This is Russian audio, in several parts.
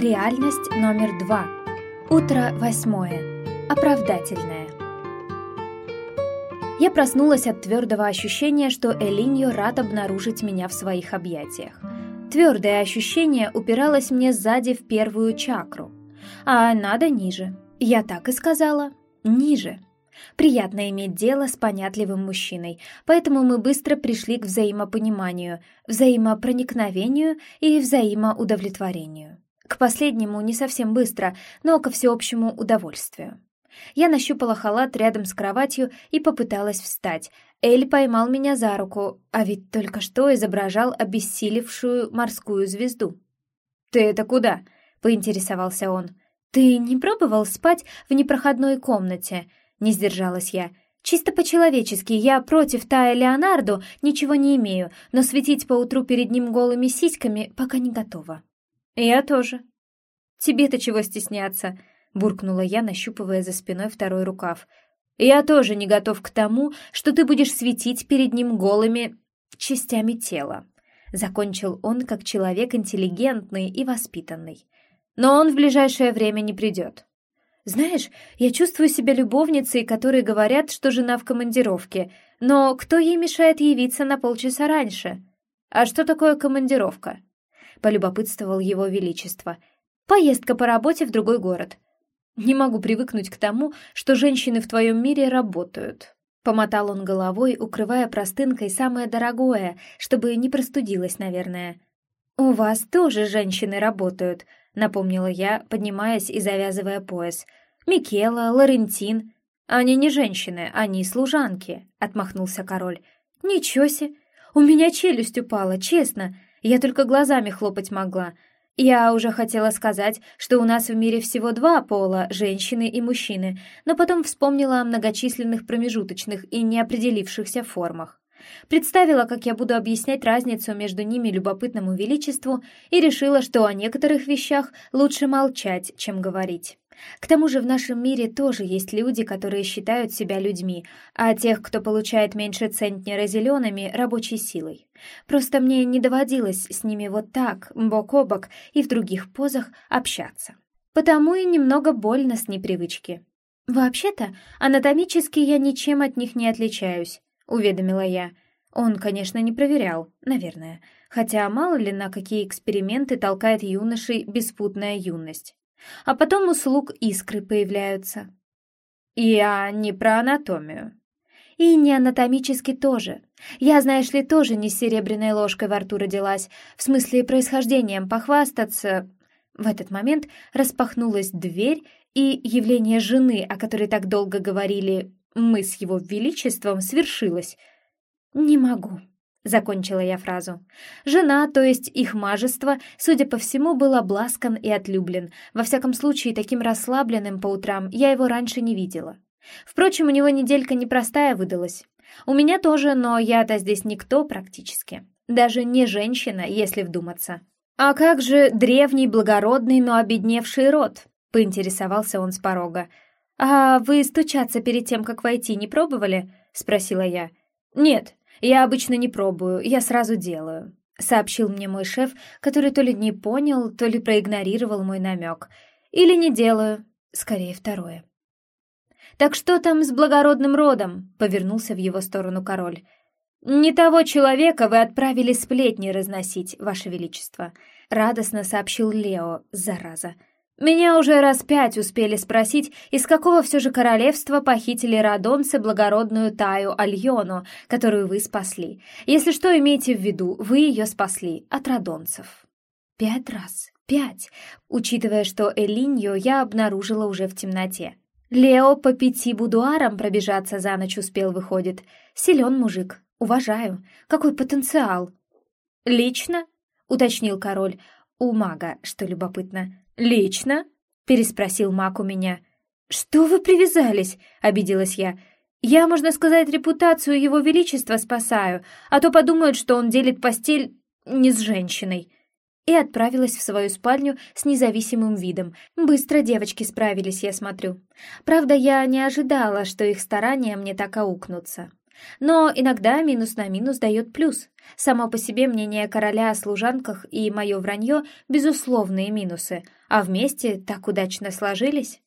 Реальность номер два. Утро восьмое. Оправдательное. Я проснулась от твердого ощущения, что Элиньо рад обнаружить меня в своих объятиях. Твердое ощущение упиралось мне сзади в первую чакру. А надо ниже. Я так и сказала. Ниже. Приятно иметь дело с понятливым мужчиной, поэтому мы быстро пришли к взаимопониманию, взаимопроникновению и взаимоудовлетворению. К последнему не совсем быстро, но ко всеобщему удовольствию. Я нащупала халат рядом с кроватью и попыталась встать. Эль поймал меня за руку, а ведь только что изображал обессилевшую морскую звезду. «Ты это куда?» — поинтересовался он. «Ты не пробовал спать в непроходной комнате?» — не сдержалась я. «Чисто по-человечески, я против Тая Леонардо ничего не имею, но светить поутру перед ним голыми сиськами пока не готова». «Я тоже». «Тебе-то чего стесняться?» — буркнула я, нащупывая за спиной второй рукав. «Я тоже не готов к тому, что ты будешь светить перед ним голыми частями тела», — закончил он как человек интеллигентный и воспитанный. «Но он в ближайшее время не придет». «Знаешь, я чувствую себя любовницей, которые говорят, что жена в командировке, но кто ей мешает явиться на полчаса раньше? А что такое командировка?» — полюбопытствовал его величество. «Поездка по работе в другой город. Не могу привыкнуть к тому, что женщины в твоем мире работают». Помотал он головой, укрывая простынкой самое дорогое, чтобы не простудилась, наверное. «У вас тоже женщины работают», — напомнила я, поднимаясь и завязывая пояс. «Микела, Лорентин...» «Они не женщины, они служанки», — отмахнулся король. «Ничего себе! У меня челюсть упала, честно. Я только глазами хлопать могла. Я уже хотела сказать, что у нас в мире всего два пола, женщины и мужчины, но потом вспомнила о многочисленных промежуточных и неопределившихся формах. Представила, как я буду объяснять разницу между ними любопытному величеству и решила, что о некоторых вещах лучше молчать, чем говорить. К тому же в нашем мире тоже есть люди, которые считают себя людьми, а тех, кто получает меньше центнера зелеными, рабочей силой. Просто мне не доводилось с ними вот так, бок о бок и в других позах общаться. Потому и немного больно с непривычки. «Вообще-то, анатомически я ничем от них не отличаюсь», — уведомила я. Он, конечно, не проверял, наверное, хотя мало ли на какие эксперименты толкает юношей беспутная юность. А потом у слуг искры появляются. Я не про анатомию. И не анатомически тоже. Я, знаешь ли, тоже не с серебряной ложкой во рту родилась, в смысле происхождением похвастаться. В этот момент распахнулась дверь, и явление жены, о которой так долго говорили «мы с его величеством», свершилось. «Не могу», Закончила я фразу. Жена, то есть их мажество, судя по всему, был обласкан и отлюблен. Во всяком случае, таким расслабленным по утрам я его раньше не видела. Впрочем, у него неделька непростая выдалась. У меня тоже, но я-то здесь никто практически. Даже не женщина, если вдуматься. «А как же древний, благородный, но обедневший род?» — поинтересовался он с порога. «А вы стучаться перед тем, как войти, не пробовали?» — спросила я. «Нет, «Я обычно не пробую, я сразу делаю», — сообщил мне мой шеф, который то ли не понял, то ли проигнорировал мой намек. «Или не делаю, скорее второе». «Так что там с благородным родом?» — повернулся в его сторону король. «Не того человека вы отправили сплетни разносить, ваше величество», — радостно сообщил Лео, зараза. Меня уже раз пять успели спросить, из какого все же королевства похитили радонцы благородную Таю Альону, которую вы спасли. Если что, имейте в виду, вы ее спасли от радонцев. Пять раз. Пять. Учитывая, что Элиньо я обнаружила уже в темноте. Лео по пяти будуарам пробежаться за ночь успел, выходит. Силен мужик. Уважаю. Какой потенциал. Лично? Уточнил король. У мага, что любопытно. «Лично?» — переспросил Мак у меня. «Что вы привязались?» — обиделась я. «Я, можно сказать, репутацию его величества спасаю, а то подумают, что он делит постель не с женщиной». И отправилась в свою спальню с независимым видом. Быстро девочки справились, я смотрю. Правда, я не ожидала, что их старания мне так аукнутся. Но иногда минус на минус дает плюс. Само по себе мнение короля о служанках и мое вранье — безусловные минусы, а вместе так удачно сложились.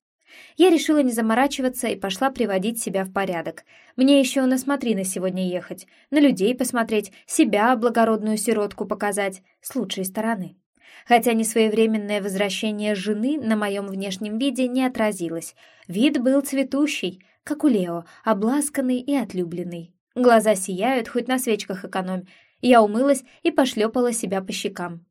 Я решила не заморачиваться и пошла приводить себя в порядок. Мне еще на смотрины сегодня ехать, на людей посмотреть, себя, благородную сиротку, показать с лучшей стороны. Хотя несвоевременное возвращение жены на моем внешнем виде не отразилось. Вид был цветущий, как у Лео, обласканный и отлюбленный. Глаза сияют, хоть на свечках экономь. Я умылась и пошлепала себя по щекам.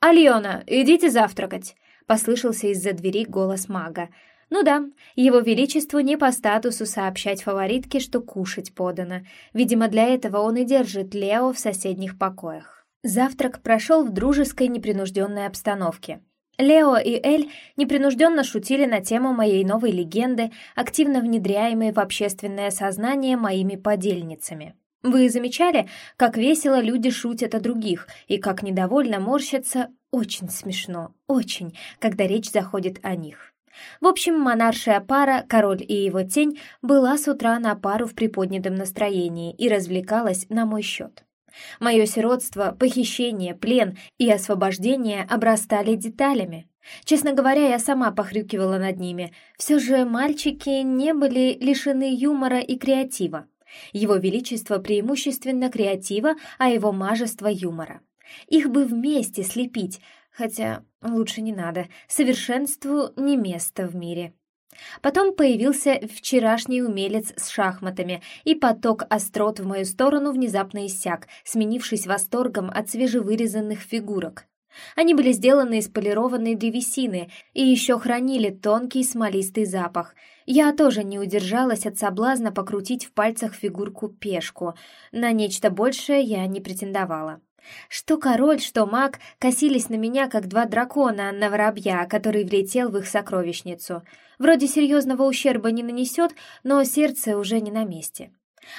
«Альона, идите завтракать!» — послышался из-за двери голос мага. Ну да, его величеству не по статусу сообщать фаворитке, что кушать подано. Видимо, для этого он и держит Лео в соседних покоях. Завтрак прошел в дружеской непринужденной обстановке. Лео и Эль непринужденно шутили на тему моей новой легенды, активно внедряемой в общественное сознание моими подельницами. Вы замечали, как весело люди шутят о других и как недовольно морщатся? Очень смешно, очень, когда речь заходит о них. В общем, монаршая пара, король и его тень, была с утра на пару в приподнятом настроении и развлекалась на мой счет. Мое сиротство, похищение, плен и освобождение обрастали деталями. Честно говоря, я сама похрюкивала над ними. Все же мальчики не были лишены юмора и креатива. Его величество преимущественно креатива, а его мажество юмора. Их бы вместе слепить, Хотя лучше не надо, совершенству не место в мире. Потом появился вчерашний умелец с шахматами, и поток острот в мою сторону внезапно иссяк, сменившись восторгом от свежевырезанных фигурок. Они были сделаны из полированной древесины и еще хранили тонкий смолистый запах. Я тоже не удержалась от соблазна покрутить в пальцах фигурку-пешку. На нечто большее я не претендовала. Что король, что маг косились на меня, как два дракона на воробья, который влетел в их сокровищницу. Вроде серьезного ущерба не нанесет, но сердце уже не на месте.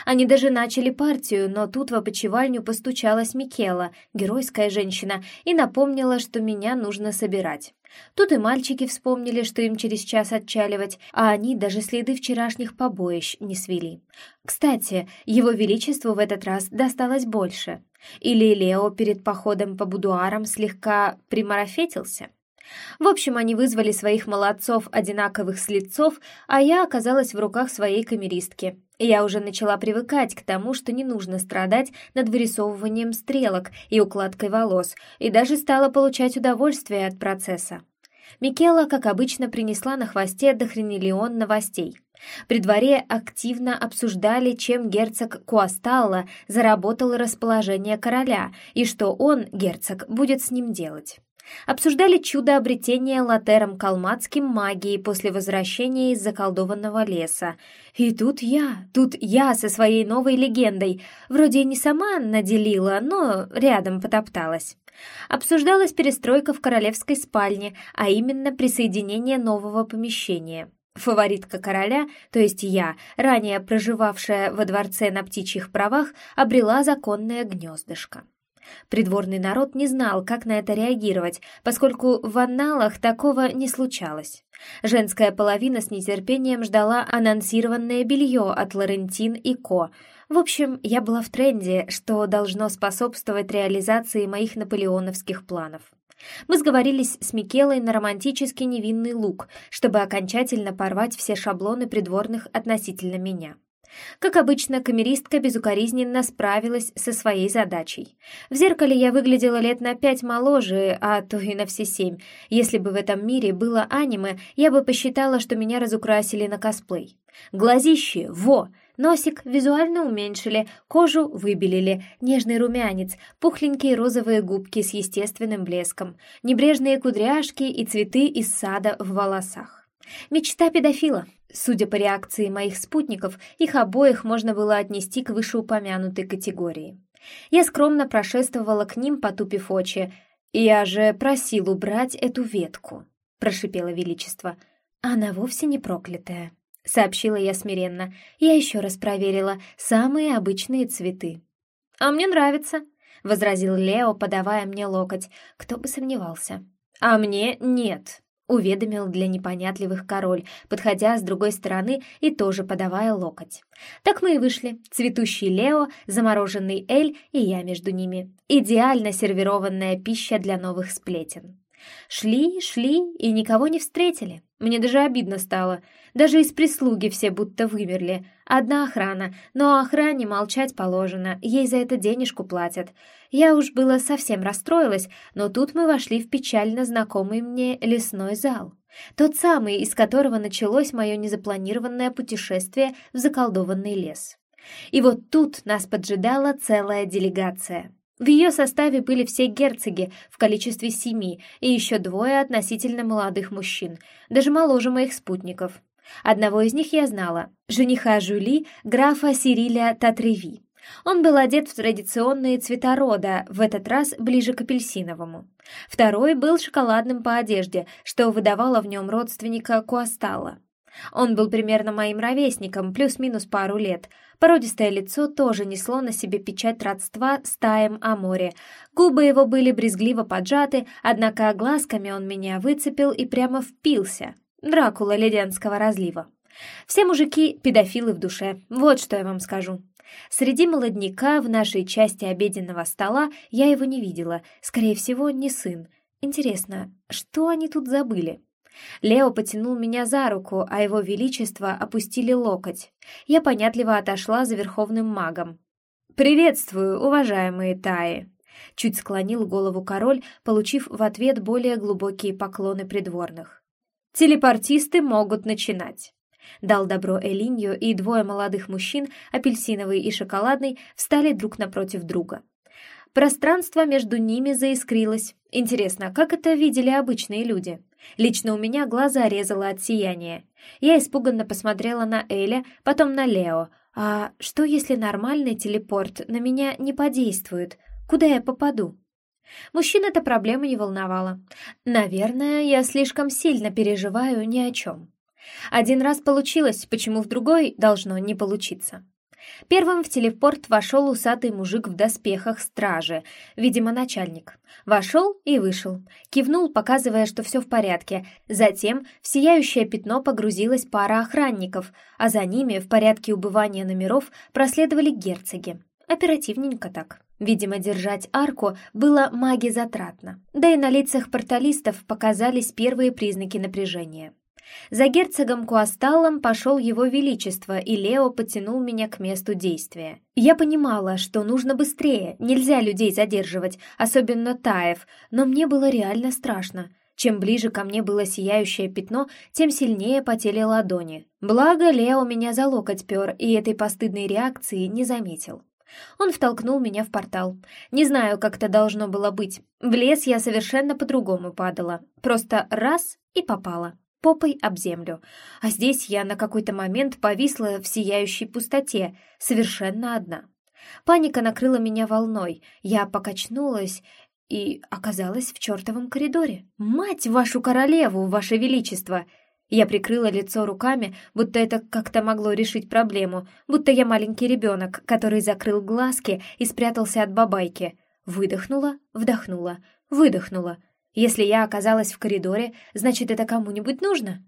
Они даже начали партию, но тут в опочивальню постучалась Микела, геройская женщина, и напомнила, что меня нужно собирать. Тут и мальчики вспомнили, что им через час отчаливать, а они даже следы вчерашних побоищ не свели. Кстати, его величеству в этот раз досталось больше. Или Лео перед походом по будуарам слегка примарафетился? В общем, они вызвали своих молодцов одинаковых слицов, а я оказалась в руках своей камеристки. Я уже начала привыкать к тому, что не нужно страдать над вырисовыванием стрелок и укладкой волос, и даже стала получать удовольствие от процесса. Микела, как обычно, принесла на хвосте дохренелион новостей. При дворе активно обсуждали, чем герцог Куасталла заработал расположение короля и что он, герцог, будет с ним делать. Обсуждали чудо обретения Латером Калмацким магии после возвращения из заколдованного леса. И тут я, тут я со своей новой легендой. Вроде не сама наделила, но рядом потопталась. Обсуждалась перестройка в королевской спальне, а именно присоединение нового помещения. Фаворитка короля, то есть я, ранее проживавшая во дворце на птичьих правах, обрела законное гнездышко. Придворный народ не знал, как на это реагировать, поскольку в анналах такого не случалось. Женская половина с нетерпением ждала анонсированное белье от Лорентин и Ко. В общем, я была в тренде, что должно способствовать реализации моих наполеоновских планов. Мы сговорились с Микелой на романтический невинный лук, чтобы окончательно порвать все шаблоны придворных относительно меня. Как обычно, камеристка безукоризненно справилась со своей задачей. В зеркале я выглядела лет на пять моложе, а то и на все семь. Если бы в этом мире было аниме, я бы посчитала, что меня разукрасили на косплей. Глазище, во! Носик визуально уменьшили, кожу выбелили, нежный румянец, пухленькие розовые губки с естественным блеском, небрежные кудряшки и цветы из сада в волосах. Мечта педофила. Судя по реакции моих спутников, их обоих можно было отнести к вышеупомянутой категории. Я скромно прошествовала к ним, потупив очи. «Я же просил убрать эту ветку», — прошипело Величество. «Она вовсе не проклятая». — сообщила я смиренно. Я еще раз проверила. Самые обычные цветы. «А мне нравится», — возразил Лео, подавая мне локоть. Кто бы сомневался. «А мне нет», — уведомил для непонятливых король, подходя с другой стороны и тоже подавая локоть. Так мы и вышли. Цветущий Лео, замороженный Эль и я между ними. Идеально сервированная пища для новых сплетен. Шли, шли и никого не встретили. Мне даже обидно стало. Даже из прислуги все будто вымерли. Одна охрана, но охране молчать положено, ей за это денежку платят. Я уж было совсем расстроилась, но тут мы вошли в печально знакомый мне лесной зал. Тот самый, из которого началось мое незапланированное путешествие в заколдованный лес. И вот тут нас поджидала целая делегация. В ее составе были все герцоги в количестве семи и еще двое относительно молодых мужчин, даже моложе моих спутников. Одного из них я знала – жениха Жюли, графа Сириля Татреви. Он был одет в традиционные цвета рода, в этот раз ближе к апельсиновому. Второй был шоколадным по одежде, что выдавало в нем родственника Куастала. Он был примерно моим ровесником, плюс-минус пару лет. Породистое лицо тоже несло на себе печать родства с Таем о море. Губы его были брезгливо поджаты, однако глазками он меня выцепил и прямо впился. Дракула ледянского разлива. Все мужики — педофилы в душе, вот что я вам скажу. Среди молодняка в нашей части обеденного стола я его не видела, скорее всего, не сын. Интересно, что они тут забыли? Лео потянул меня за руку, а его величество опустили локоть. Я понятливо отошла за верховным магом. «Приветствую, уважаемые Таи!» Чуть склонил голову король, получив в ответ более глубокие поклоны придворных. «Телепортисты могут начинать!» Дал добро Элинью, и двое молодых мужчин, апельсиновый и шоколадный, встали друг напротив друга. Пространство между ними заискрилось. Интересно, как это видели обычные люди? Лично у меня глаза резало от сияния. Я испуганно посмотрела на Эля, потом на Лео. А что, если нормальный телепорт на меня не подействует? Куда я попаду? Мужчин эта проблема не волновала. Наверное, я слишком сильно переживаю ни о чем. Один раз получилось, почему в другой должно не получиться. Первым в телепорт вошел усатый мужик в доспехах стражи, видимо, начальник. Вошел и вышел. Кивнул, показывая, что все в порядке. Затем в сияющее пятно погрузилась пара охранников, а за ними, в порядке убывания номеров, проследовали герцоги. Оперативненько так. Видимо, держать арку было маги затратно. Да и на лицах порталистов показались первые признаки напряжения. За герцогом Куасталом пошел его величество, и Лео потянул меня к месту действия. Я понимала, что нужно быстрее, нельзя людей задерживать, особенно Таев, но мне было реально страшно. Чем ближе ко мне было сияющее пятно, тем сильнее потели ладони. Благо, Лео меня за локоть пер, и этой постыдной реакции не заметил. Он втолкнул меня в портал. Не знаю, как это должно было быть. В лес я совершенно по-другому падала. Просто раз — и попала попой об землю, а здесь я на какой-то момент повисла в сияющей пустоте, совершенно одна. Паника накрыла меня волной, я покачнулась и оказалась в чертовом коридоре. «Мать вашу королеву, ваше величество!» Я прикрыла лицо руками, будто это как-то могло решить проблему, будто я маленький ребенок, который закрыл глазки и спрятался от бабайки. Выдохнула, вдохнула, выдохнула — если я оказалась в коридоре, значит, это кому-нибудь нужно.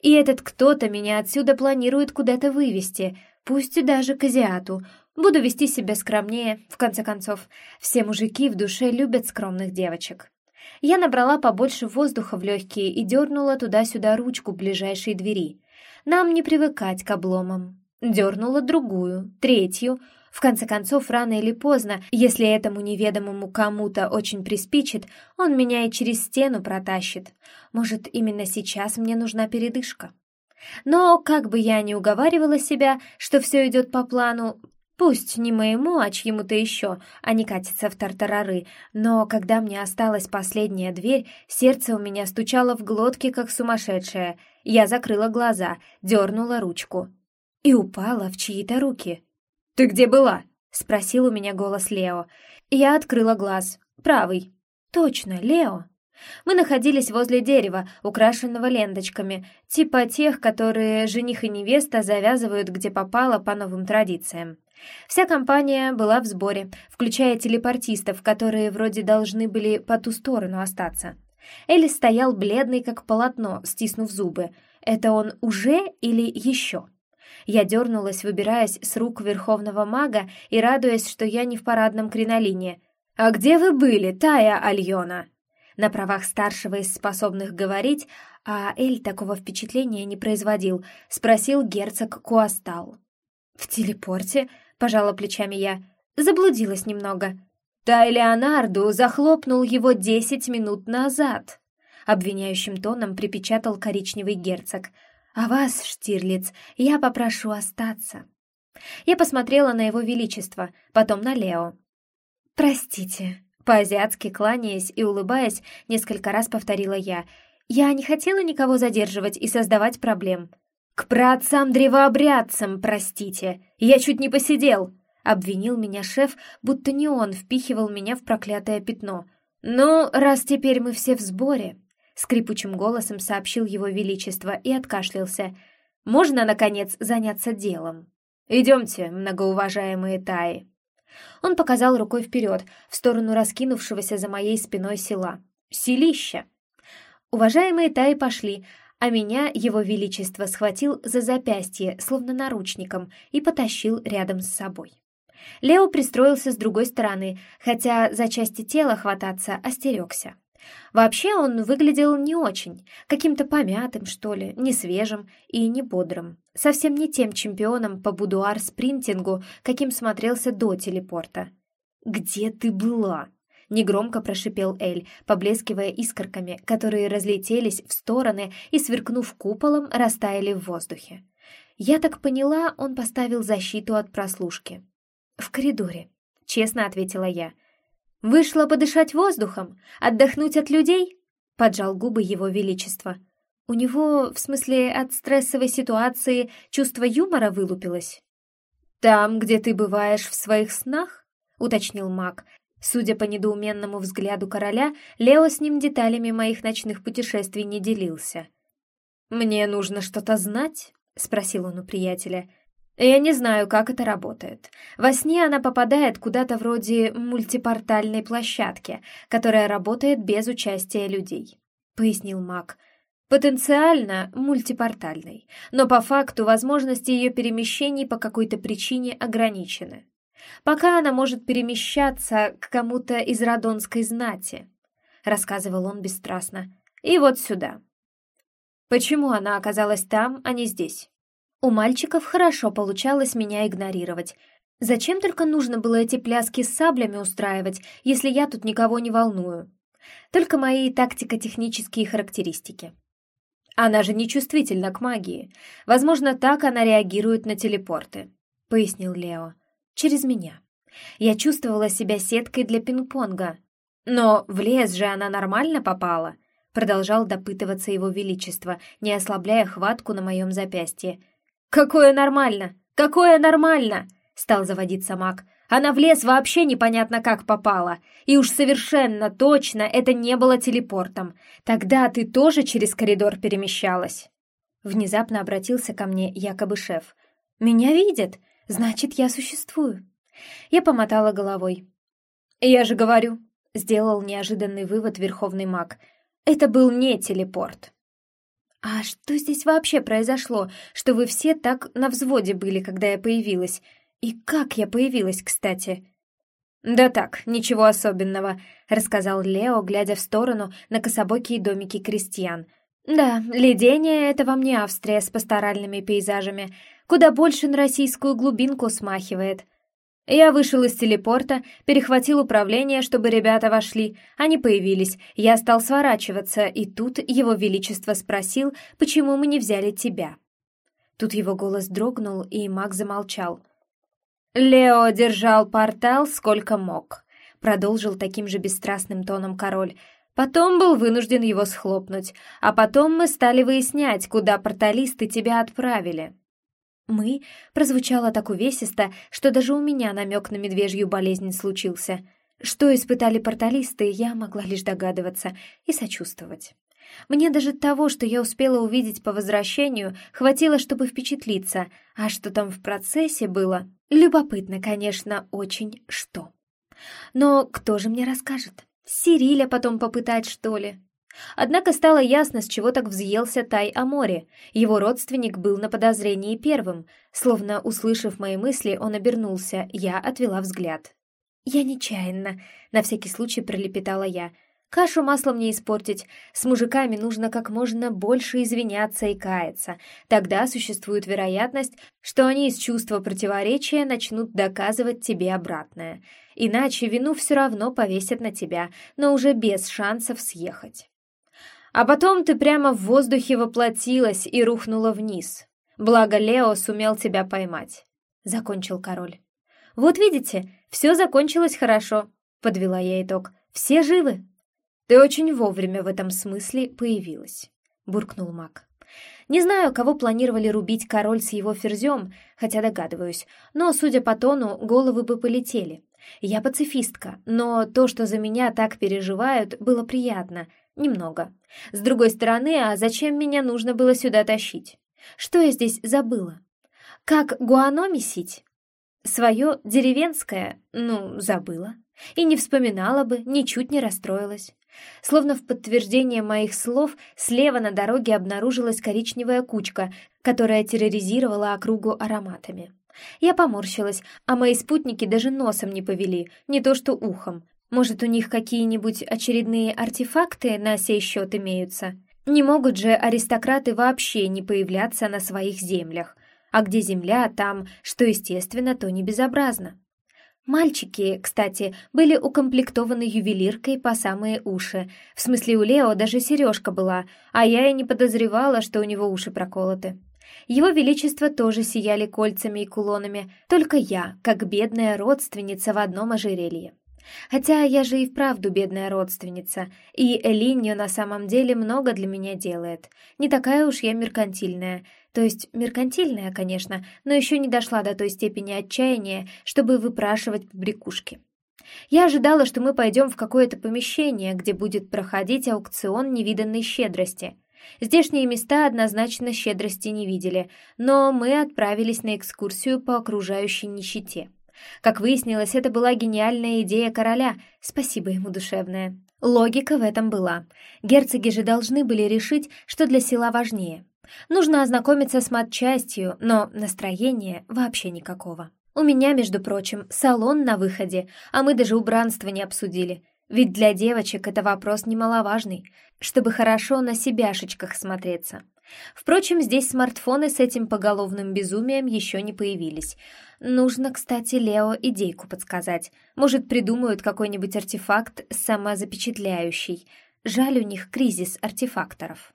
И этот кто-то меня отсюда планирует куда-то вывести, пусть даже к азиату. Буду вести себя скромнее, в конце концов. Все мужики в душе любят скромных девочек. Я набрала побольше воздуха в легкие и дернула туда-сюда ручку ближайшей двери. Нам не привыкать к обломам. Дернула другую, третью — в конце концов, рано или поздно, если этому неведомому кому-то очень приспичит, он меня и через стену протащит. Может, именно сейчас мне нужна передышка? Но, как бы я ни уговаривала себя, что все идет по плану, пусть не моему, а чьему-то еще, а не катится в тартарары, но когда мне осталась последняя дверь, сердце у меня стучало в глотке, как сумасшедшее. Я закрыла глаза, дернула ручку и упала в чьи-то руки. «Ты где была?» — спросил у меня голос Лео. Я открыла глаз. Правый. «Точно, Лео!» Мы находились возле дерева, украшенного ленточками, типа тех, которые жених и невеста завязывают где попало по новым традициям. Вся компания была в сборе, включая телепортистов, которые вроде должны были по ту сторону остаться. Элли стоял бледный, как полотно, стиснув зубы. Это он уже или еще? Я дернулась, выбираясь с рук верховного мага и радуясь, что я не в парадном кринолине. «А где вы были, Тая Альона?» На правах старшего из способных говорить, а Эль такого впечатления не производил, спросил герцог Куастал. «В телепорте?» — пожала плечами я. Заблудилась немного. «Тай Леонарду захлопнул его десять минут назад», — обвиняющим тоном припечатал коричневый герцог — а вас, Штирлиц, я попрошу остаться». Я посмотрела на его величество, потом на Лео. «Простите», — по-азиатски кланяясь и улыбаясь, несколько раз повторила я. «Я не хотела никого задерживать и создавать проблем». «К праотцам-древообрядцам, простите! Я чуть не посидел!» — обвинил меня шеф, будто не он впихивал меня в проклятое пятно. «Ну, раз теперь мы все в сборе, скрипучим голосом сообщил его величество и откашлялся. «Можно, наконец, заняться делом?» «Идемте, многоуважаемые Таи». Он показал рукой вперед, в сторону раскинувшегося за моей спиной села. «Селище!» Уважаемые Таи пошли, а меня его величество схватил за запястье, словно наручником, и потащил рядом с собой. Лео пристроился с другой стороны, хотя за части тела хвататься остерегся. Вообще он выглядел не очень, каким-то помятым, что ли, не свежим и не бодрым. Совсем не тем чемпионом по будуар-спринтингу, каким смотрелся до телепорта. «Где ты была?» — негромко прошипел Эль, поблескивая искорками, которые разлетелись в стороны и, сверкнув куполом, растаяли в воздухе. Я так поняла, он поставил защиту от прослушки. «В коридоре», — честно ответила я. «Вышла подышать воздухом? Отдохнуть от людей?» — поджал губы его величество. У него, в смысле, от стрессовой ситуации чувство юмора вылупилось. «Там, где ты бываешь в своих снах?» — уточнил маг. Судя по недоуменному взгляду короля, Лео с ним деталями моих ночных путешествий не делился. «Мне нужно что-то знать?» — спросил он у приятеля. Я не знаю, как это работает. Во сне она попадает куда-то вроде мультипортальной площадки, которая работает без участия людей», — пояснил маг. «Потенциально мультипортальной, но по факту возможности ее перемещений по какой-то причине ограничены. Пока она может перемещаться к кому-то из радонской знати», — рассказывал он бесстрастно. «И вот сюда». «Почему она оказалась там, а не здесь?» У мальчиков хорошо получалось меня игнорировать. Зачем только нужно было эти пляски с саблями устраивать, если я тут никого не волную? Только мои тактико-технические характеристики. Она же не чувствительна к магии. Возможно, так она реагирует на телепорты, пояснил Лео. Через меня. Я чувствовала себя сеткой для пинг-понга. Но в лес же она нормально попала, продолжал допытываться его величество, не ослабляя хватку на моем запястье. «Какое нормально! Какое нормально!» — стал заводиться маг. «Она в лес вообще непонятно как попала. И уж совершенно точно это не было телепортом. Тогда ты тоже через коридор перемещалась». Внезапно обратился ко мне якобы шеф. «Меня видят, значит, я существую». Я помотала головой. «Я же говорю», — сделал неожиданный вывод верховный маг. «Это был не телепорт». «А что здесь вообще произошло, что вы все так на взводе были, когда я появилась? И как я появилась, кстати?» «Да так, ничего особенного», — рассказал Лео, глядя в сторону на кособокие домики крестьян. «Да, ледение — это вам не Австрия с пасторальными пейзажами. Куда больше на российскую глубинку смахивает. Я вышел из телепорта, перехватил управление, чтобы ребята вошли. Они появились. Я стал сворачиваться, и тут его величество спросил, почему мы не взяли тебя. Тут его голос дрогнул, и маг замолчал. «Лео держал портал сколько мог», — продолжил таким же бесстрастным тоном король. «Потом был вынужден его схлопнуть, а потом мы стали выяснять, куда порталисты тебя отправили. «Мы» прозвучало так увесисто, что даже у меня намек на медвежью болезнь случился. Что испытали порталисты, я могла лишь догадываться и сочувствовать. Мне даже того, что я успела увидеть по возвращению, хватило, чтобы впечатлиться, а что там в процессе было, любопытно, конечно, очень что. Но кто же мне расскажет? Сириля потом попытать, что ли? Однако стало ясно, с чего так взъелся Тай Амори. Его родственник был на подозрении первым. Словно услышав мои мысли, он обернулся, я отвела взгляд. «Я нечаянно», — на всякий случай пролепетала я. «Кашу маслом не испортить. С мужиками нужно как можно больше извиняться и каяться. Тогда существует вероятность, что они из чувства противоречия начнут доказывать тебе обратное. Иначе вину все равно повесят на тебя, но уже без шансов съехать». А потом ты прямо в воздухе воплотилась и рухнула вниз. Благо Лео сумел тебя поймать», — закончил король. «Вот видите, все закончилось хорошо», — подвела я итог. «Все живы». «Ты очень вовремя в этом смысле появилась», — буркнул маг. Не знаю, кого планировали рубить король с его ферзем, хотя догадываюсь, но, судя по тону, головы бы полетели. Я пацифистка, но то, что за меня так переживают, было приятно, Немного. С другой стороны, а зачем меня нужно было сюда тащить? Что я здесь забыла? Как гуано месить? Свое деревенское, ну, забыла. И не вспоминала бы, ничуть не расстроилась. Словно в подтверждение моих слов, слева на дороге обнаружилась коричневая кучка, которая терроризировала округу ароматами. Я поморщилась, а мои спутники даже носом не повели, не то что ухом. Может, у них какие-нибудь очередные артефакты на сей счет имеются? Не могут же аристократы вообще не появляться на своих землях. А где земля, там, что естественно, то не безобразно. Мальчики, кстати, были укомплектованы ювелиркой по самые уши. В смысле, у Лео даже сережка была, а я и не подозревала, что у него уши проколоты. Его Величество тоже сияли кольцами и кулонами, только я, как бедная родственница в одном ожерелье. Хотя я же и вправду бедная родственница, и Элиньо на самом деле много для меня делает. Не такая уж я меркантильная. То есть меркантильная, конечно, но еще не дошла до той степени отчаяния, чтобы выпрашивать побрякушки. Я ожидала, что мы пойдем в какое-то помещение, где будет проходить аукцион невиданной щедрости. Здешние места однозначно щедрости не видели, но мы отправились на экскурсию по окружающей нищете. Как выяснилось, это была гениальная идея короля, спасибо ему душевное. Логика в этом была. Герцоги же должны были решить, что для села важнее. Нужно ознакомиться с матчастью, но настроения вообще никакого. У меня, между прочим, салон на выходе, а мы даже убранство не обсудили. Ведь для девочек это вопрос немаловажный, чтобы хорошо на себяшечках смотреться. Впрочем, здесь смартфоны с этим поголовным безумием еще не появились. Нужно, кстати, Лео идейку подсказать. Может, придумают какой-нибудь артефакт самозапечатляющий. Жаль, у них кризис артефакторов.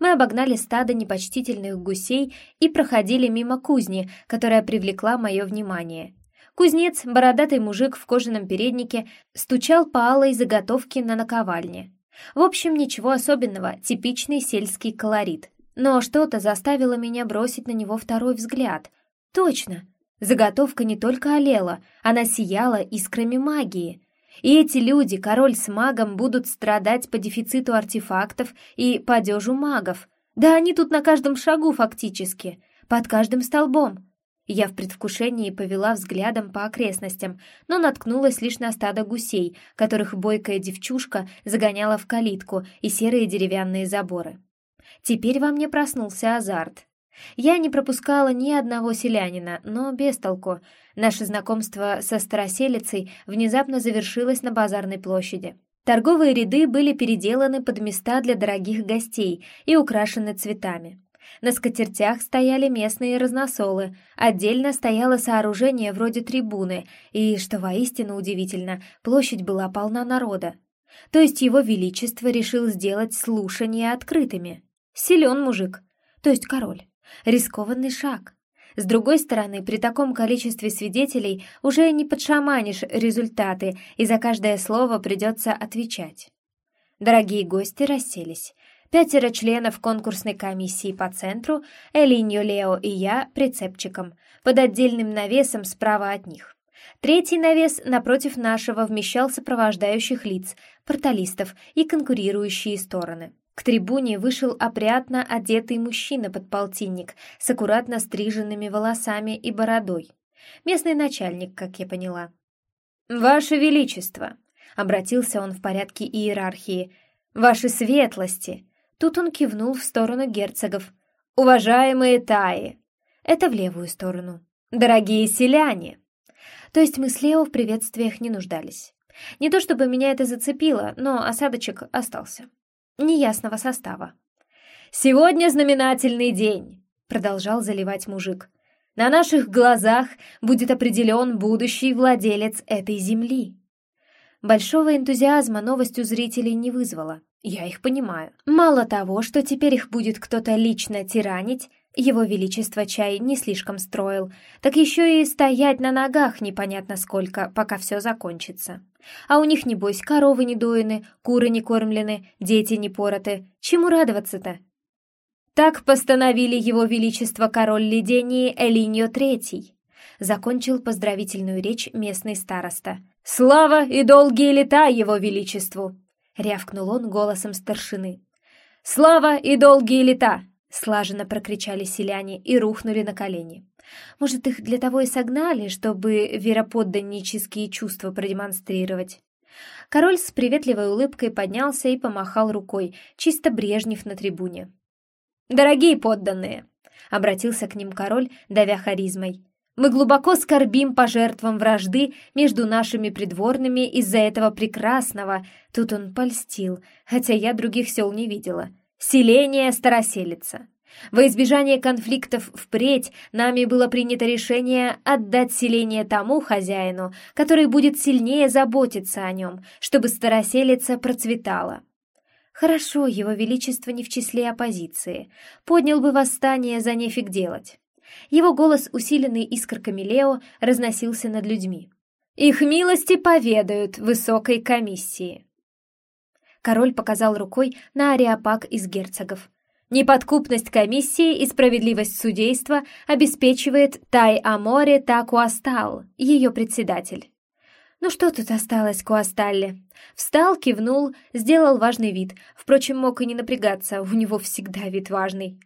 Мы обогнали стадо непочтительных гусей и проходили мимо кузни, которая привлекла мое внимание. Кузнец, бородатый мужик в кожаном переднике, стучал по алой заготовке на наковальне. В общем, ничего особенного, типичный сельский колорит. Но что-то заставило меня бросить на него второй взгляд. Точно! Заготовка не только олела, она сияла искрами магии. И эти люди, король с магом, будут страдать по дефициту артефактов и падежу магов. Да они тут на каждом шагу фактически, под каждым столбом. Я в предвкушении повела взглядом по окрестностям, но наткнулась лишь на стадо гусей, которых бойкая девчушка загоняла в калитку и серые деревянные заборы. Теперь во мне проснулся азарт. Я не пропускала ни одного селянина, но без толку. Наше знакомство со староселицей внезапно завершилось на базарной площади. Торговые ряды были переделаны под места для дорогих гостей и украшены цветами. На скатертях стояли местные разносолы, отдельно стояло сооружение вроде трибуны, и, что воистину удивительно, площадь была полна народа. То есть его величество решил сделать слушания открытыми. Силен мужик, то есть король. Рискованный шаг. С другой стороны, при таком количестве свидетелей уже не подшаманишь результаты, и за каждое слово придется отвечать. Дорогие гости расселись. Пятеро членов конкурсной комиссии по центру, Элиньо, Лео и я прицепчиком, под отдельным навесом справа от них. Третий навес напротив нашего вмещал сопровождающих лиц, порталистов и конкурирующие стороны. К трибуне вышел опрятно одетый мужчина-подполтинник с аккуратно стриженными волосами и бородой. Местный начальник, как я поняла. «Ваше Величество!» — обратился он в порядке иерархии. Ваши светлости!» Тут он кивнул в сторону герцогов. «Уважаемые Таи!» Это в левую сторону. «Дорогие селяне!» То есть мы с Лео в приветствиях не нуждались. Не то чтобы меня это зацепило, но осадочек остался. Неясного состава. «Сегодня знаменательный день!» — продолжал заливать мужик. «На наших глазах будет определен будущий владелец этой земли». Большого энтузиазма новость у зрителей не вызвала. Я их понимаю. Мало того, что теперь их будет кто-то лично тиранить, его Величество чай не слишком строил, так еще и стоять на ногах непонятно сколько, пока все закончится. А у них, небось, коровы не доены, куры не кормлены, дети не пороты. Чему радоваться-то? Так постановили его Величество король Ледении Элиньо Третий. Закончил поздравительную речь местный староста. «Слава и долгие лета его Величеству!» рявкнул он голосом старшины. «Слава и долгие лета!» — слаженно прокричали селяне и рухнули на колени. Может, их для того и согнали, чтобы вероподданнические чувства продемонстрировать. Король с приветливой улыбкой поднялся и помахал рукой, чисто Брежнев на трибуне. «Дорогие подданные!» — обратился к ним король, давя харизмой. Мы глубоко скорбим по жертвам вражды между нашими придворными из-за этого прекрасного, тут он польстил, хотя я других сел не видела, селение староселица. Во избежание конфликтов впредь нами было принято решение отдать селение тому хозяину, который будет сильнее заботиться о нем, чтобы староселица процветала. Хорошо, его величество не в числе оппозиции. Поднял бы восстание за нефиг делать. Его голос, усиленный искорками Лео, разносился над людьми. «Их милости поведают высокой комиссии!» Король показал рукой на ариапак из герцогов. Неподкупность комиссии и справедливость судейства обеспечивает Тай-Аморе Такуастал, ее председатель. Ну что тут осталось Куасталле? Встал, кивнул, сделал важный вид. Впрочем, мог и не напрягаться, у него всегда вид важный.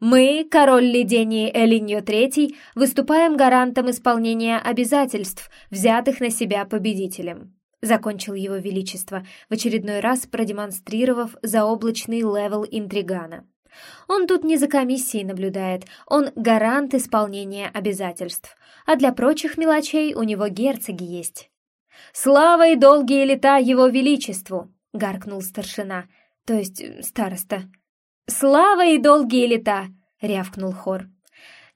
Мы, король Ледении Элиньо III, выступаем гарантом исполнения обязательств, взятых на себя победителем. Закончил его величество, в очередной раз продемонстрировав заоблачный левел интригана. Он тут не за комиссией наблюдает, он гарант исполнения обязательств, а для прочих мелочей у него герцоги есть. «Слава и долгие лета его величеству!» — гаркнул старшина, то есть староста. «Слава и долгие лета!» — рявкнул хор.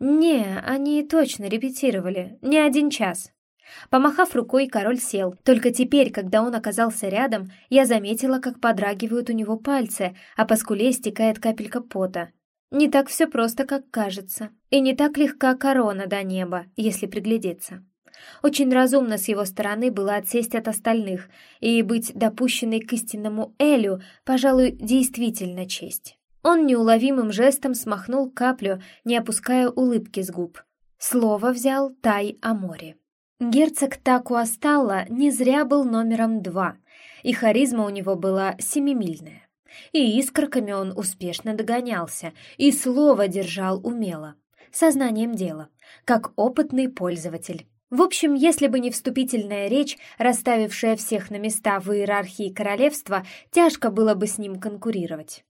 «Не, они точно репетировали, не один час». Помахав рукой, король сел. Только теперь, когда он оказался рядом, я заметила, как подрагивают у него пальцы, а по скуле стекает капелька пота. Не так все просто, как кажется. И не так легка корона до неба, если приглядеться. Очень разумно с его стороны было отсесть от остальных, и быть допущенной к истинному Элю, пожалуй, действительно честь. Он неуловимым жестом смахнул каплю, не опуская улыбки с губ. Слово взял Тай о море. Герцог Такуасталла не зря был номером два, и харизма у него была семимильная. И искорками он успешно догонялся, и слово держал умело, сознанием дела, как опытный пользователь. В общем, если бы не вступительная речь, расставившая всех на места в иерархии королевства, тяжко было бы с ним конкурировать.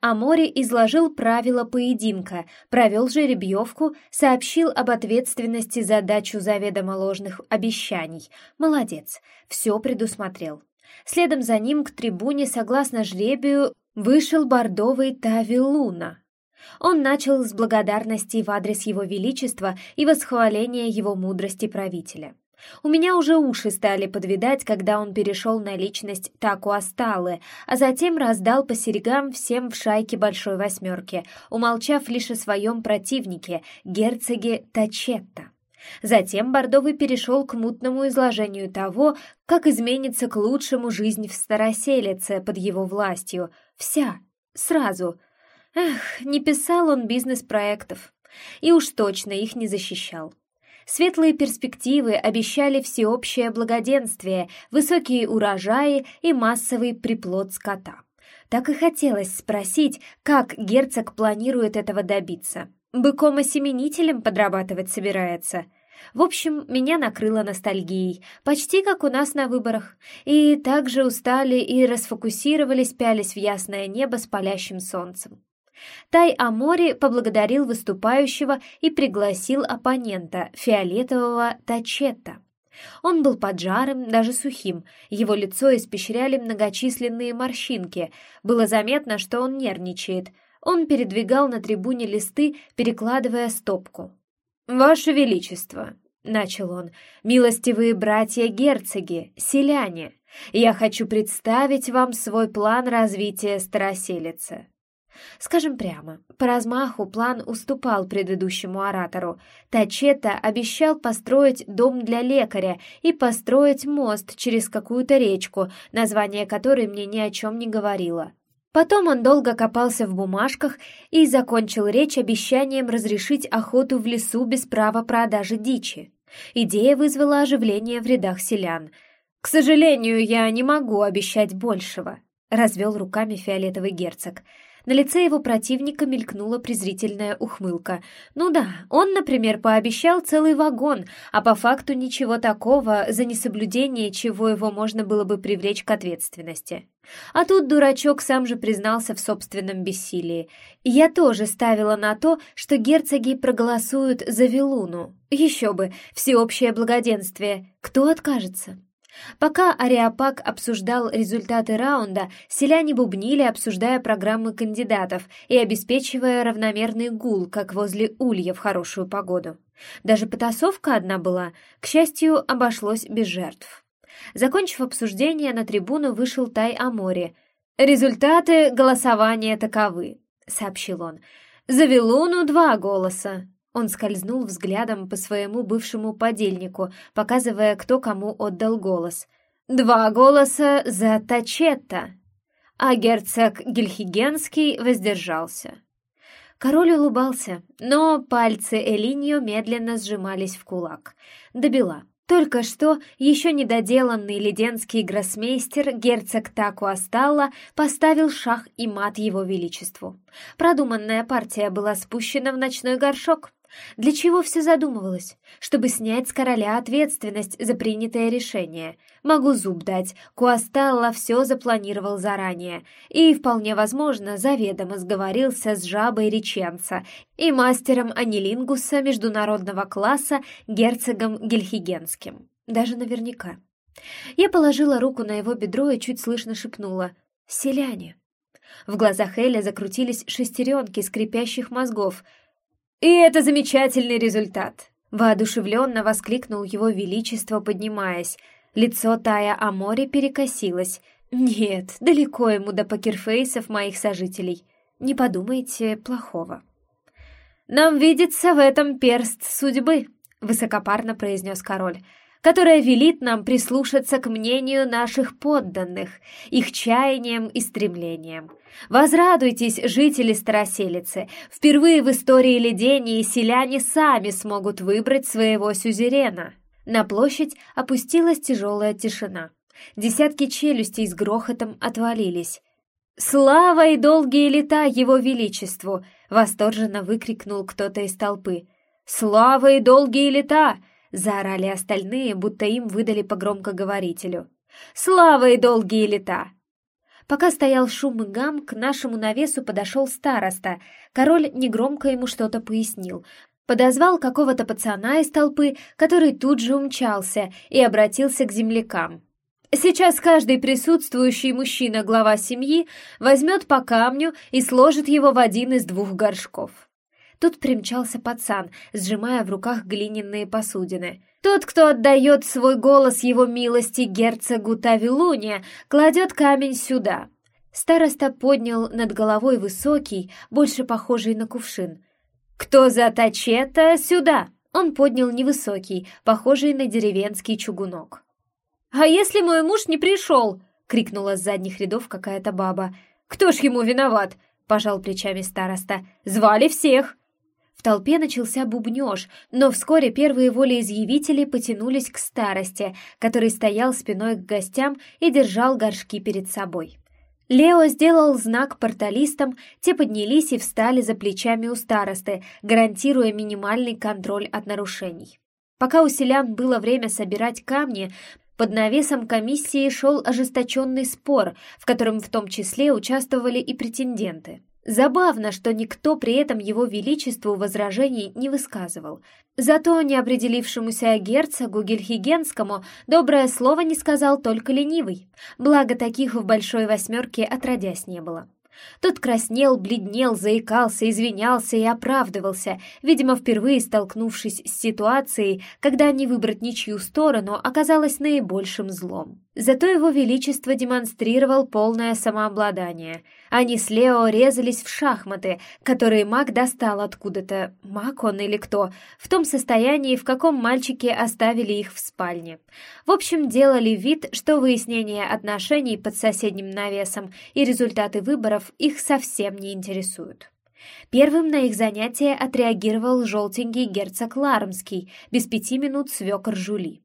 Амори изложил правила поединка, провел жеребьевку, сообщил об ответственности за дачу заведомо ложных обещаний. Молодец, все предусмотрел. Следом за ним к трибуне, согласно жребию, вышел бордовый Тави Луна. Он начал с благодарности в адрес его величества и восхваления его мудрости правителя. У меня уже уши стали подвидать, когда он перешел на личность Таку Асталы, а затем раздал по серегам всем в шайке Большой Восьмерки, умолчав лишь о своем противнике, герцоге Тачетта. Затем Бордовый перешел к мутному изложению того, как изменится к лучшему жизнь в Староселице под его властью. Вся. Сразу. Эх, не писал он бизнес-проектов. И уж точно их не защищал. Светлые перспективы обещали всеобщее благоденствие, высокие урожаи и массовый приплод скота. Так и хотелось спросить, как герцог планирует этого добиться. Быком-осеменителем подрабатывать собирается. В общем, меня накрыло ностальгией, почти как у нас на выборах. И также устали и расфокусировались, пялись в ясное небо с палящим солнцем. Тай Амори поблагодарил выступающего и пригласил оппонента, фиолетового Тачетта. Он был поджарым, даже сухим, его лицо испещряли многочисленные морщинки, было заметно, что он нервничает. Он передвигал на трибуне листы, перекладывая стопку. «Ваше Величество», — начал он, — «милостивые братья-герцоги, селяне, я хочу представить вам свой план развития староселицы». Скажем прямо, по размаху план уступал предыдущему оратору. Тачета обещал построить дом для лекаря и построить мост через какую-то речку, название которой мне ни о чем не говорило. Потом он долго копался в бумажках и закончил речь обещанием разрешить охоту в лесу без права продажи дичи. Идея вызвала оживление в рядах селян. «К сожалению, я не могу обещать большего», — развел руками фиолетовый герцог. На лице его противника мелькнула презрительная ухмылка. Ну да, он, например, пообещал целый вагон, а по факту ничего такого, за несоблюдение чего его можно было бы привлечь к ответственности. А тут дурачок сам же признался в собственном бессилии. Я тоже ставила на то, что герцоги проголосуют за Вилуну. Еще бы, всеобщее благоденствие. Кто откажется? Пока Ариапак обсуждал результаты раунда, селяне бубнили, обсуждая программы кандидатов и обеспечивая равномерный гул, как возле улья в хорошую погоду. Даже потасовка одна была, к счастью, обошлось без жертв. Закончив обсуждение, на трибуну вышел Тай Амори. «Результаты голосования таковы», — сообщил он. «За Вилуну два голоса, он скользнул взглядом по своему бывшему подельнику, показывая, кто кому отдал голос. «Два голоса за Тачетта!» А герцог Гельхигенский воздержался. Король улыбался, но пальцы Элиньо медленно сжимались в кулак. Добила. Только что еще недоделанный леденский гроссмейстер герцог Таку Асталла поставил шах и мат его величеству. Продуманная партия была спущена в ночной горшок. Для чего все задумывалось? Чтобы снять с короля ответственность за принятое решение. Могу зуб дать, Куасталла все запланировал заранее и, вполне возможно, заведомо сговорился с жабой Реченца и мастером Анилингуса международного класса герцогом Гельхигенским. Даже наверняка. Я положила руку на его бедро и чуть слышно шепнула «Селяне». В глазах Эля закрутились шестеренки скрипящих мозгов — «И это замечательный результат!» Воодушевленно воскликнул его величество, поднимаясь. Лицо Тая Амори перекосилось. «Нет, далеко ему до покерфейсов моих сожителей. Не подумайте плохого». «Нам видится в этом перст судьбы», — высокопарно произнес король которая велит нам прислушаться к мнению наших подданных, их чаяниям и стремлениям. Возрадуйтесь, жители Староселицы, впервые в истории ледения селяне сами смогут выбрать своего сюзерена. На площадь опустилась тяжелая тишина. Десятки челюстей с грохотом отвалились. «Слава и долгие лета Его Величеству!» — восторженно выкрикнул кто-то из толпы. «Слава и долгие лета!» Заорали остальные, будто им выдали по громкоговорителю. «Слава и долгие лета!» Пока стоял шум и гам, к нашему навесу подошел староста. Король негромко ему что-то пояснил. Подозвал какого-то пацана из толпы, который тут же умчался и обратился к землякам. Сейчас каждый присутствующий мужчина, глава семьи, возьмет по камню и сложит его в один из двух горшков. Тут примчался пацан, сжимая в руках глиняные посудины. Тот, кто отдает свой голос его милости герцогу Тавилуне, кладет камень сюда. Староста поднял над головой высокий, больше похожий на кувшин. «Кто за Тачета, сюда!» Он поднял невысокий, похожий на деревенский чугунок. «А если мой муж не пришел?» — крикнула с задних рядов какая-то баба. «Кто ж ему виноват?» — пожал плечами староста. «Звали всех!» В толпе начался бубнёж, но вскоре первые волеизъявители потянулись к старости, который стоял спиной к гостям и держал горшки перед собой. Лео сделал знак порталистам, те поднялись и встали за плечами у старосты, гарантируя минимальный контроль от нарушений. Пока у селян было время собирать камни, под навесом комиссии шел ожесточенный спор, в котором в том числе участвовали и претенденты. Забавно, что никто при этом его величеству возражений не высказывал. Зато неопределившемуся герцогу Гельхигенскому доброе слово не сказал только ленивый. Благо таких в большой восьмерке отродясь не было. Тот краснел, бледнел, заикался, извинялся и оправдывался, видимо, впервые столкнувшись с ситуацией, когда не выбрать ничью сторону оказалось наибольшим злом. Зато его величество демонстрировал полное самообладание. Они с Лео резались в шахматы, которые маг достал откуда-то, маг он или кто, в том состоянии, в каком мальчики оставили их в спальне. В общем, делали вид, что выяснение отношений под соседним навесом и результаты выборов их совсем не интересуют. Первым на их занятие отреагировал желтенький герцог Лармский, без пяти минут свекор Жули.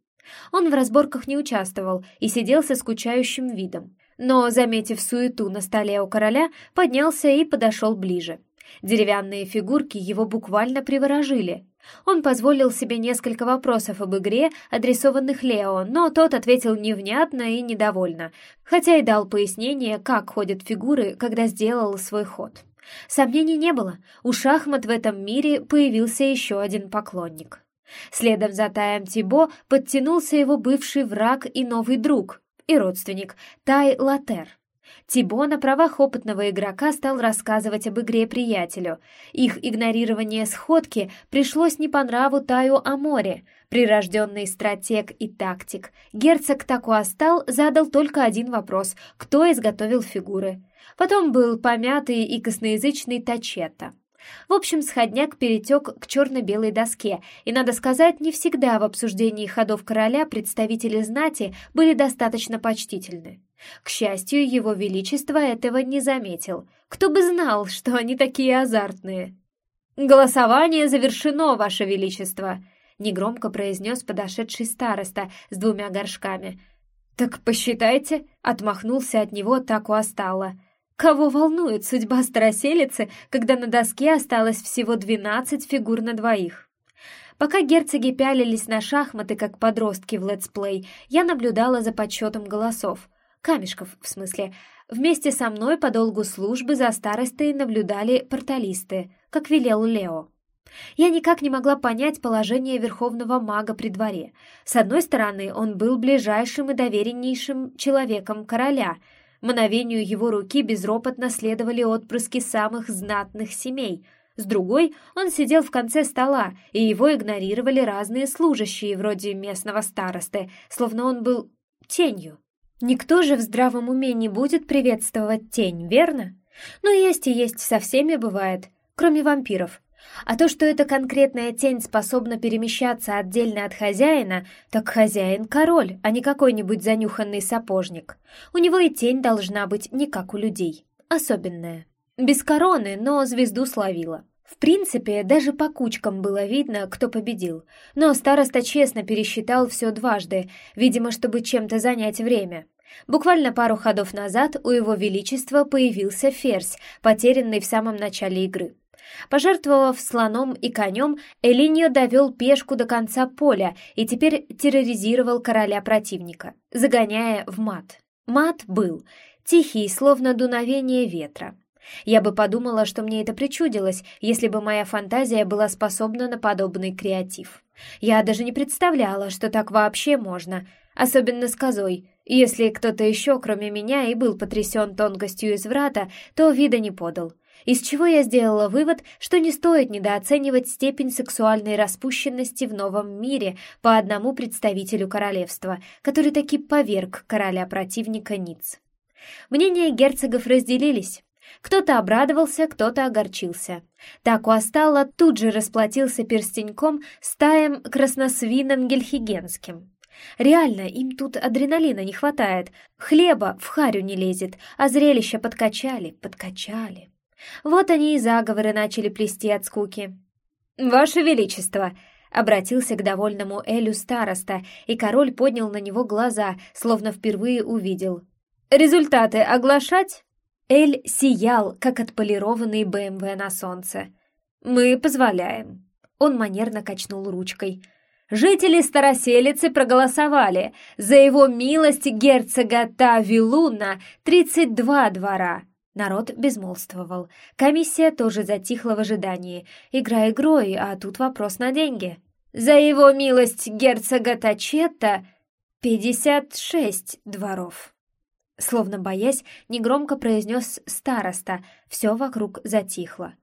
Он в разборках не участвовал и сидел со скучающим видом, но, заметив суету на столе у короля, поднялся и подошел ближе. Деревянные фигурки его буквально приворожили. Он позволил себе несколько вопросов об игре, адресованных Лео, но тот ответил невнятно и недовольно, хотя и дал пояснение, как ходят фигуры, когда сделал свой ход. Сомнений не было, у шахмат в этом мире появился еще один поклонник. Следом за Таем Тибо подтянулся его бывший враг и новый друг, и родственник, Тай Латер. Тибо на правах опытного игрока стал рассказывать об игре приятелю. Их игнорирование сходки пришлось не по нраву Таю Аморе. Прирожденный стратег и тактик, герцог Такуастал задал только один вопрос — кто изготовил фигуры? Потом был помятый и косноязычный Тачета. В общем, сходняк перетек к черно-белой доске, и, надо сказать, не всегда в обсуждении ходов короля представители знати были достаточно почтительны. К счастью, его величество этого не заметил. Кто бы знал, что они такие азартные. «Голосование завершено, ваше величество!» — негромко произнес подошедший староста с двумя горшками. «Так посчитайте!» — отмахнулся от него дук Куасталла. Кого волнует судьба староселицы, когда на доске осталось всего двенадцать фигур на двоих? Пока герцоги пялились на шахматы, как подростки в летсплей, я наблюдала за подсчетом голосов. Камешков, в смысле. Вместе со мной по долгу службы за старостой наблюдали порталисты, как велел Лео. Я никак не могла понять положение верховного мага при дворе. С одной стороны, он был ближайшим и довереннейшим человеком короля — Мановению его руки безропотно следовали отпрыски самых знатных семей. С другой, он сидел в конце стола, и его игнорировали разные служащие, вроде местного старосты, словно он был тенью. Никто же в здравом уме не будет приветствовать тень, верно? Но есть и есть, со всеми бывает, кроме вампиров. А то, что эта конкретная тень способна перемещаться отдельно от хозяина, так хозяин король, а не какой-нибудь занюханный сапожник. У него и тень должна быть не как у людей, особенная. Без короны, но звезду словила. В принципе, даже по кучкам было видно, кто победил. Но староста честно пересчитал все дважды, видимо, чтобы чем-то занять время. Буквально пару ходов назад у его величества появился ферзь, потерянный в самом начале игры. Пожертвовав слоном и конем, Элиньо довел пешку до конца поля и теперь терроризировал короля противника, загоняя в мат. Мат был тихий, словно дуновение ветра. Я бы подумала, что мне это причудилось, если бы моя фантазия была способна на подобный креатив. Я даже не представляла, что так вообще можно, особенно с козой. Если кто-то еще, кроме меня, и был потрясен тонкостью изврата, то вида не подал из чего я сделала вывод, что не стоит недооценивать степень сексуальной распущенности в новом мире по одному представителю королевства, который таки поверг короля противника Ниц. Мнения герцогов разделились. Кто-то обрадовался, кто-то огорчился. Так у Астала тут же расплатился перстеньком с таем красносвином гельхигенским. Реально, им тут адреналина не хватает, хлеба в харю не лезет, а зрелище подкачали, подкачали. Вот они и заговоры начали плести от скуки. «Ваше Величество!» — обратился к довольному Элю староста, и король поднял на него глаза, словно впервые увидел. «Результаты оглашать?» Эль сиял, как отполированный БМВ на солнце. «Мы позволяем». Он манерно качнул ручкой. Жители Староселицы проголосовали за его милость герцога Тавилуна 32 двора. Народ безмолвствовал. Комиссия тоже затихла в ожидании. Игра игрой, а тут вопрос на деньги. За его милость герцога Тачетта 56 дворов. Словно боясь, негромко произнес староста, все вокруг затихло.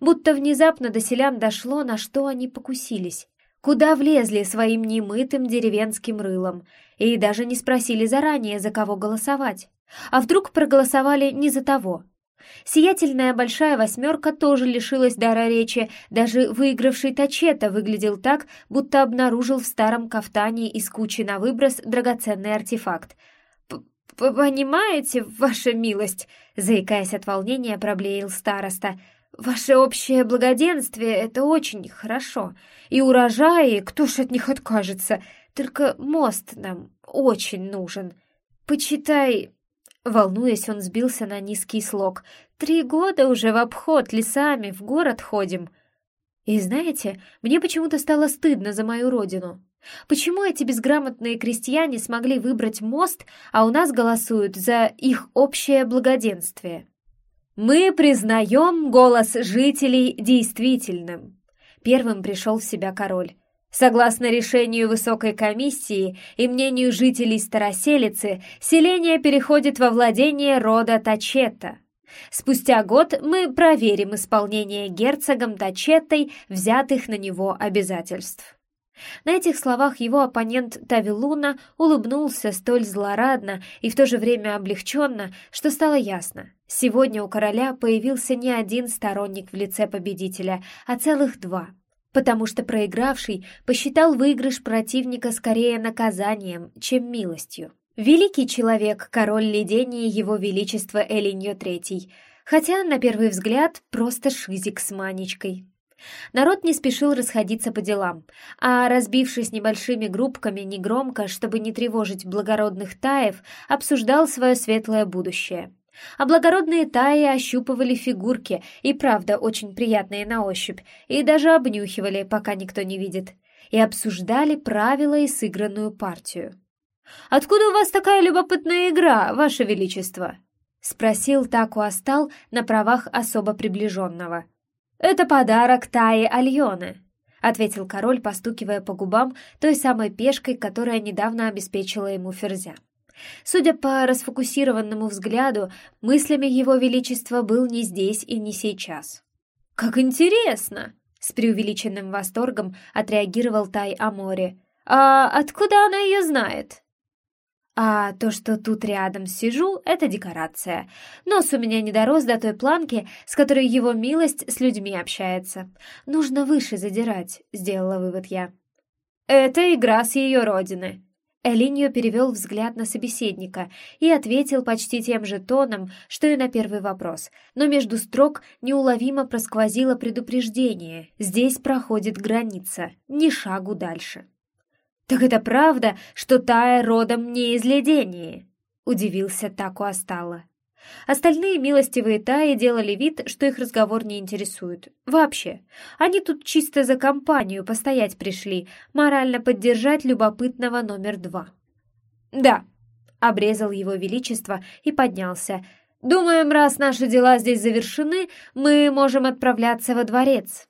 Будто внезапно до селян дошло, на что они покусились куда влезли своим немытым деревенским рылом, и даже не спросили заранее, за кого голосовать. А вдруг проголосовали не за того? Сиятельная большая восьмерка тоже лишилась дара речи, даже выигравший Тачета выглядел так, будто обнаружил в старом кафтане из кучи на выброс драгоценный артефакт. «Понимаете, ваша милость?» — заикаясь от волнения, проблеял староста — Ваше общее благоденствие — это очень хорошо. И урожаи, кто ж от них откажется? Только мост нам очень нужен. Почитай...» Волнуясь, он сбился на низкий слог. «Три года уже в обход лесами в город ходим». И знаете, мне почему-то стало стыдно за мою родину. Почему эти безграмотные крестьяне смогли выбрать мост, а у нас голосуют за их общее благоденствие? «Мы признаем голос жителей действительным», — первым пришел в себя король. Согласно решению высокой комиссии и мнению жителей Староселицы, селение переходит во владение рода Тачета. Спустя год мы проверим исполнение герцогом Тачетой взятых на него обязательств. На этих словах его оппонент Тавилуна улыбнулся столь злорадно и в то же время облегченно, что стало ясно. Сегодня у короля появился не один сторонник в лице победителя, а целых два, потому что проигравший посчитал выигрыш противника скорее наказанием, чем милостью. Великий человек, король ледения его величества Элиньо Третий, хотя, на первый взгляд, просто шизик с манечкой. Народ не спешил расходиться по делам, а, разбившись небольшими группками негромко, чтобы не тревожить благородных таев, обсуждал свое светлое будущее. А благородные таи ощупывали фигурки, и правда очень приятные на ощупь, и даже обнюхивали, пока никто не видит, и обсуждали правила и сыгранную партию. «Откуда у вас такая любопытная игра, Ваше Величество?» — спросил Таку Астал на правах особо приближенного — «Это подарок Тае Альоне», — ответил король, постукивая по губам той самой пешкой, которая недавно обеспечила ему ферзя. Судя по расфокусированному взгляду, мыслями его величества был не здесь и не сейчас. «Как интересно!» — с преувеличенным восторгом отреагировал Тай Амори. «А откуда она ее знает?» А то, что тут рядом сижу, это декорация. Нос у меня не дорос до той планки, с которой его милость с людьми общается. Нужно выше задирать, сделала вывод я. Это игра с ее родины. Элиньо перевел взгляд на собеседника и ответил почти тем же тоном, что и на первый вопрос, но между строк неуловимо просквозило предупреждение. Здесь проходит граница, ни шагу дальше. «Так это правда, что Тая родом не из Ледении?» — удивился Таку Астала. Остальные милостивые Таи делали вид, что их разговор не интересует. Вообще, они тут чисто за компанию постоять пришли, морально поддержать любопытного номер два. «Да», — обрезал его величество и поднялся. «Думаем, раз наши дела здесь завершены, мы можем отправляться во дворец».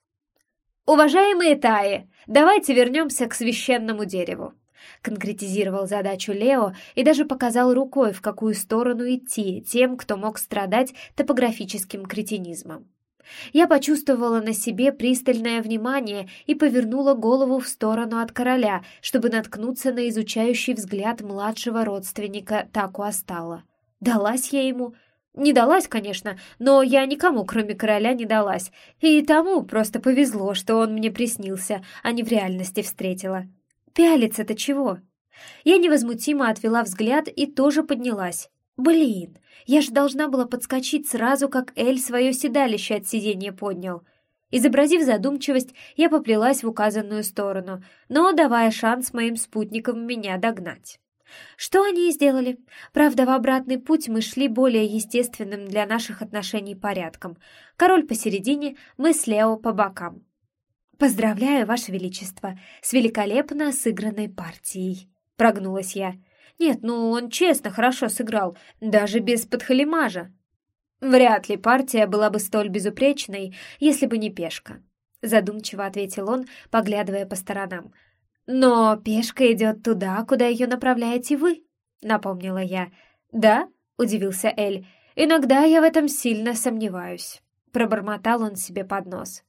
«Уважаемые Таи, давайте вернемся к священному дереву», конкретизировал задачу Лео и даже показал рукой, в какую сторону идти тем, кто мог страдать топографическим кретинизмом. Я почувствовала на себе пристальное внимание и повернула голову в сторону от короля, чтобы наткнуться на изучающий взгляд младшего родственника Таку Астала. Далась я ему не далась, конечно, но я никому, кроме короля, не далась. И тому просто повезло, что он мне приснился, а не в реальности встретила. Пялиться-то чего? Я невозмутимо отвела взгляд и тоже поднялась. Блин, я же должна была подскочить сразу, как Эль свое седалище от сиденья поднял. Изобразив задумчивость, я поплелась в указанную сторону, но давая шанс моим спутникам меня догнать. Что они и сделали. Правда, в обратный путь мы шли более естественным для наших отношений порядком. Король посередине, мы с Лео по бокам. «Поздравляю, Ваше Величество, с великолепно сыгранной партией», — прогнулась я. «Нет, ну он честно хорошо сыграл, даже без подхалимажа». «Вряд ли партия была бы столь безупречной, если бы не пешка», — задумчиво ответил он, поглядывая по сторонам. «Но пешка идет туда, куда ее направляете вы», — напомнила я. «Да?» — удивился Эль. «Иногда я в этом сильно сомневаюсь», — пробормотал он себе под нос.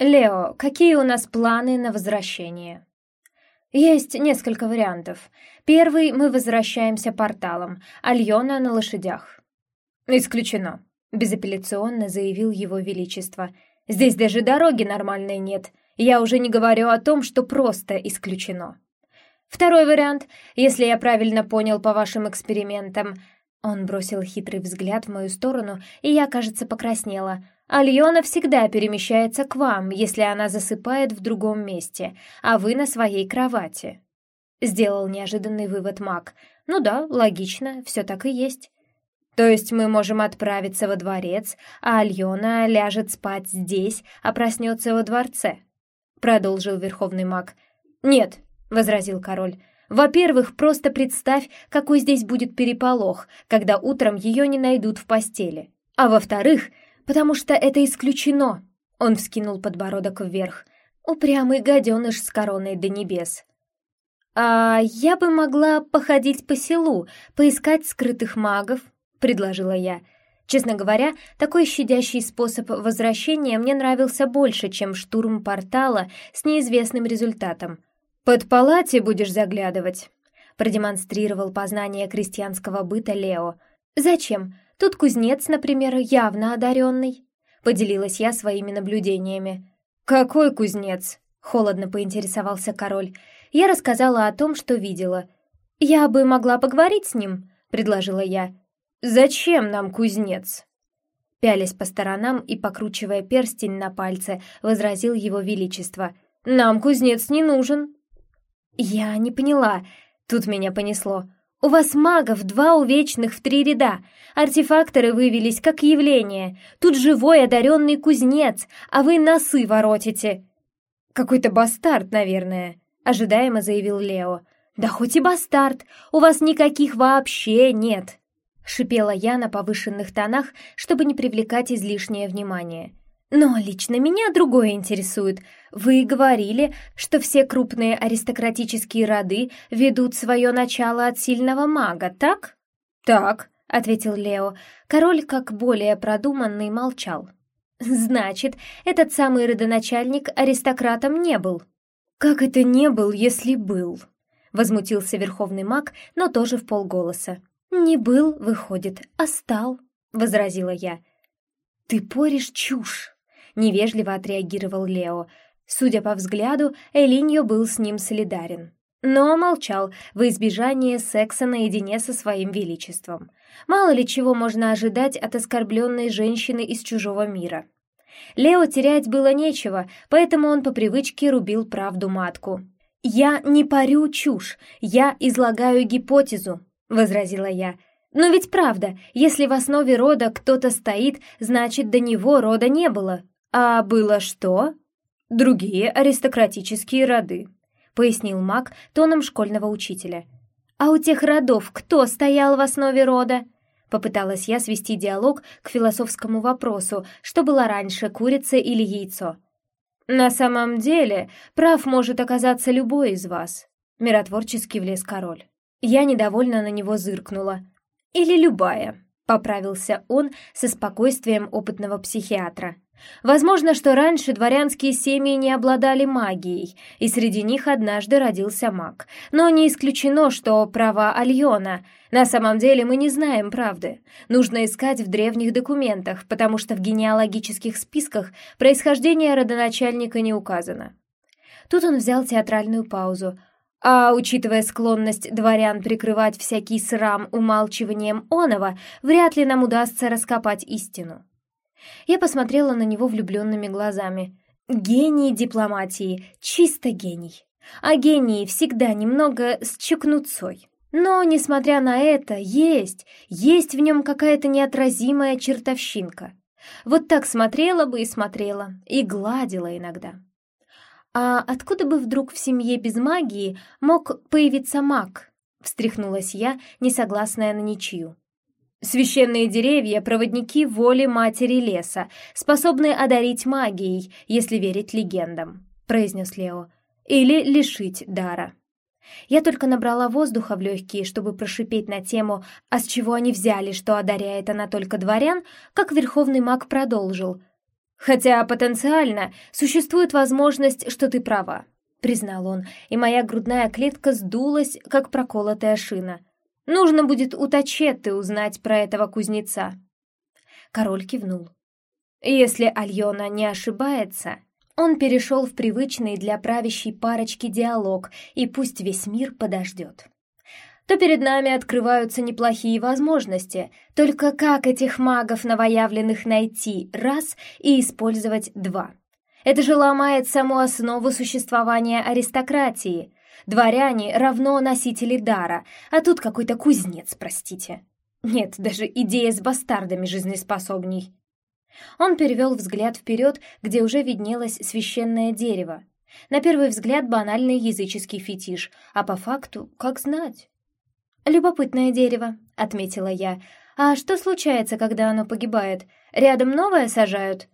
«Лео, какие у нас планы на возвращение?» «Есть несколько вариантов. Первый — мы возвращаемся порталом, Альона на лошадях». «Исключено», — безапелляционно заявил его величество. «Здесь даже дороги нормальной нет. Я уже не говорю о том, что просто исключено». «Второй вариант, если я правильно понял по вашим экспериментам...» Он бросил хитрый взгляд в мою сторону, и я, кажется, покраснела — Альона всегда перемещается к вам, если она засыпает в другом месте, а вы на своей кровати. Сделал неожиданный вывод маг. Ну да, логично, все так и есть. То есть мы можем отправиться во дворец, а Альона ляжет спать здесь, а проснется во дворце. Продолжил верховный маг. Нет, возразил король. Во-первых, просто представь, какой здесь будет переполох, когда утром ее не найдут в постели. А во-вторых, потому что это исключено!» Он вскинул подбородок вверх. «Упрямый гаденыш с короной до небес!» «А я бы могла походить по селу, поискать скрытых магов», — предложила я. Честно говоря, такой щадящий способ возвращения мне нравился больше, чем штурм портала с неизвестным результатом. «Под палате будешь заглядывать», — продемонстрировал познание крестьянского быта Лео. «Зачем? Тут кузнец, например, явно одаренный. Поделилась я своими наблюдениями. «Какой кузнец?» — холодно поинтересовался король. Я рассказала о том, что видела. «Я бы могла поговорить с ним», — предложила я. «Зачем нам кузнец?» Пялясь по сторонам и покручивая перстень на пальце, возразил его величество. «Нам кузнец не нужен». Я не поняла. Тут меня понесло. У вас магов два увечных в три ряда. Артефакторы вывелись как явление. Тут живой одаренный кузнец, а вы носы воротите. Какой-то бастард, наверное, ожидаемо заявил Лео. Да хоть и бастард, у вас никаких вообще нет. Шипела я на повышенных тонах, чтобы не привлекать излишнее внимание. Но лично меня другое интересует. Вы говорили, что все крупные аристократические роды ведут свое начало от сильного мага, так? Так, ответил Лео. Король, как более продуманный, молчал. Значит, этот самый родоначальник аристократом не был. Как это не был, если был? Возмутился верховный маг, но тоже в полголоса. «Не был, выходит, а стал», — возразила я. «Ты поришь чушь», невежливо отреагировал Лео. Судя по взгляду, Элиньо был с ним солидарен. Но молчал во избежание секса наедине со своим величеством. Мало ли чего можно ожидать от оскорбленной женщины из чужого мира. Лео терять было нечего, поэтому он по привычке рубил правду матку. «Я не парю чушь, я излагаю гипотезу», — возразила я. «Но ведь правда, если в основе рода кто-то стоит, значит, до него рода не было. «А было что?» «Другие аристократические роды», — пояснил маг тоном школьного учителя. «А у тех родов кто стоял в основе рода?» Попыталась я свести диалог к философскому вопросу, что было раньше, курица или яйцо. «На самом деле, прав может оказаться любой из вас», — миротворчески влез король. Я недовольно на него зыркнула. «Или любая», — поправился он со спокойствием опытного психиатра. Возможно, что раньше дворянские семьи не обладали магией, и среди них однажды родился маг. Но не исключено, что права Альона. На самом деле мы не знаем правды. Нужно искать в древних документах, потому что в генеалогических списках происхождение родоначальника не указано. Тут он взял театральную паузу. А учитывая склонность дворян прикрывать всякий срам умалчиванием оного, вряд ли нам удастся раскопать истину. Я посмотрела на него влюбленными глазами. Гений дипломатии, чисто гений. А гении всегда немного с чекнуцой. Но, несмотря на это, есть, есть в нем какая-то неотразимая чертовщинка. Вот так смотрела бы и смотрела, и гладила иногда. «А откуда бы вдруг в семье без магии мог появиться маг?» — встряхнулась я, несогласная на ничью. «Священные деревья — проводники воли матери леса, способные одарить магией, если верить легендам», — произнес Лео, — «или лишить дара». Я только набрала воздуха в легкие, чтобы прошипеть на тему «А с чего они взяли, что одаряет она только дворян?», как верховный маг продолжил — Хотя потенциально существует возможность, что ты права, признал он, и моя грудная клетка сдулась, как проколотая шина. Нужно будет у Тачетты узнать про этого кузнеца. Король кивнул. Если Альона не ошибается, он перешел в привычный для правящей парочки диалог, и пусть весь мир подождет то перед нами открываются неплохие возможности. Только как этих магов новоявленных найти — раз и использовать — два? Это же ломает саму основу существования аристократии. Дворяне равно носители дара, а тут какой-то кузнец, простите. Нет, даже идея с бастардами жизнеспособней. Он перевел взгляд вперед, где уже виднелось священное дерево. На первый взгляд банальный языческий фетиш, а по факту, как знать. «Любопытное дерево», — отметила я. «А что случается, когда оно погибает? Рядом новое сажают?»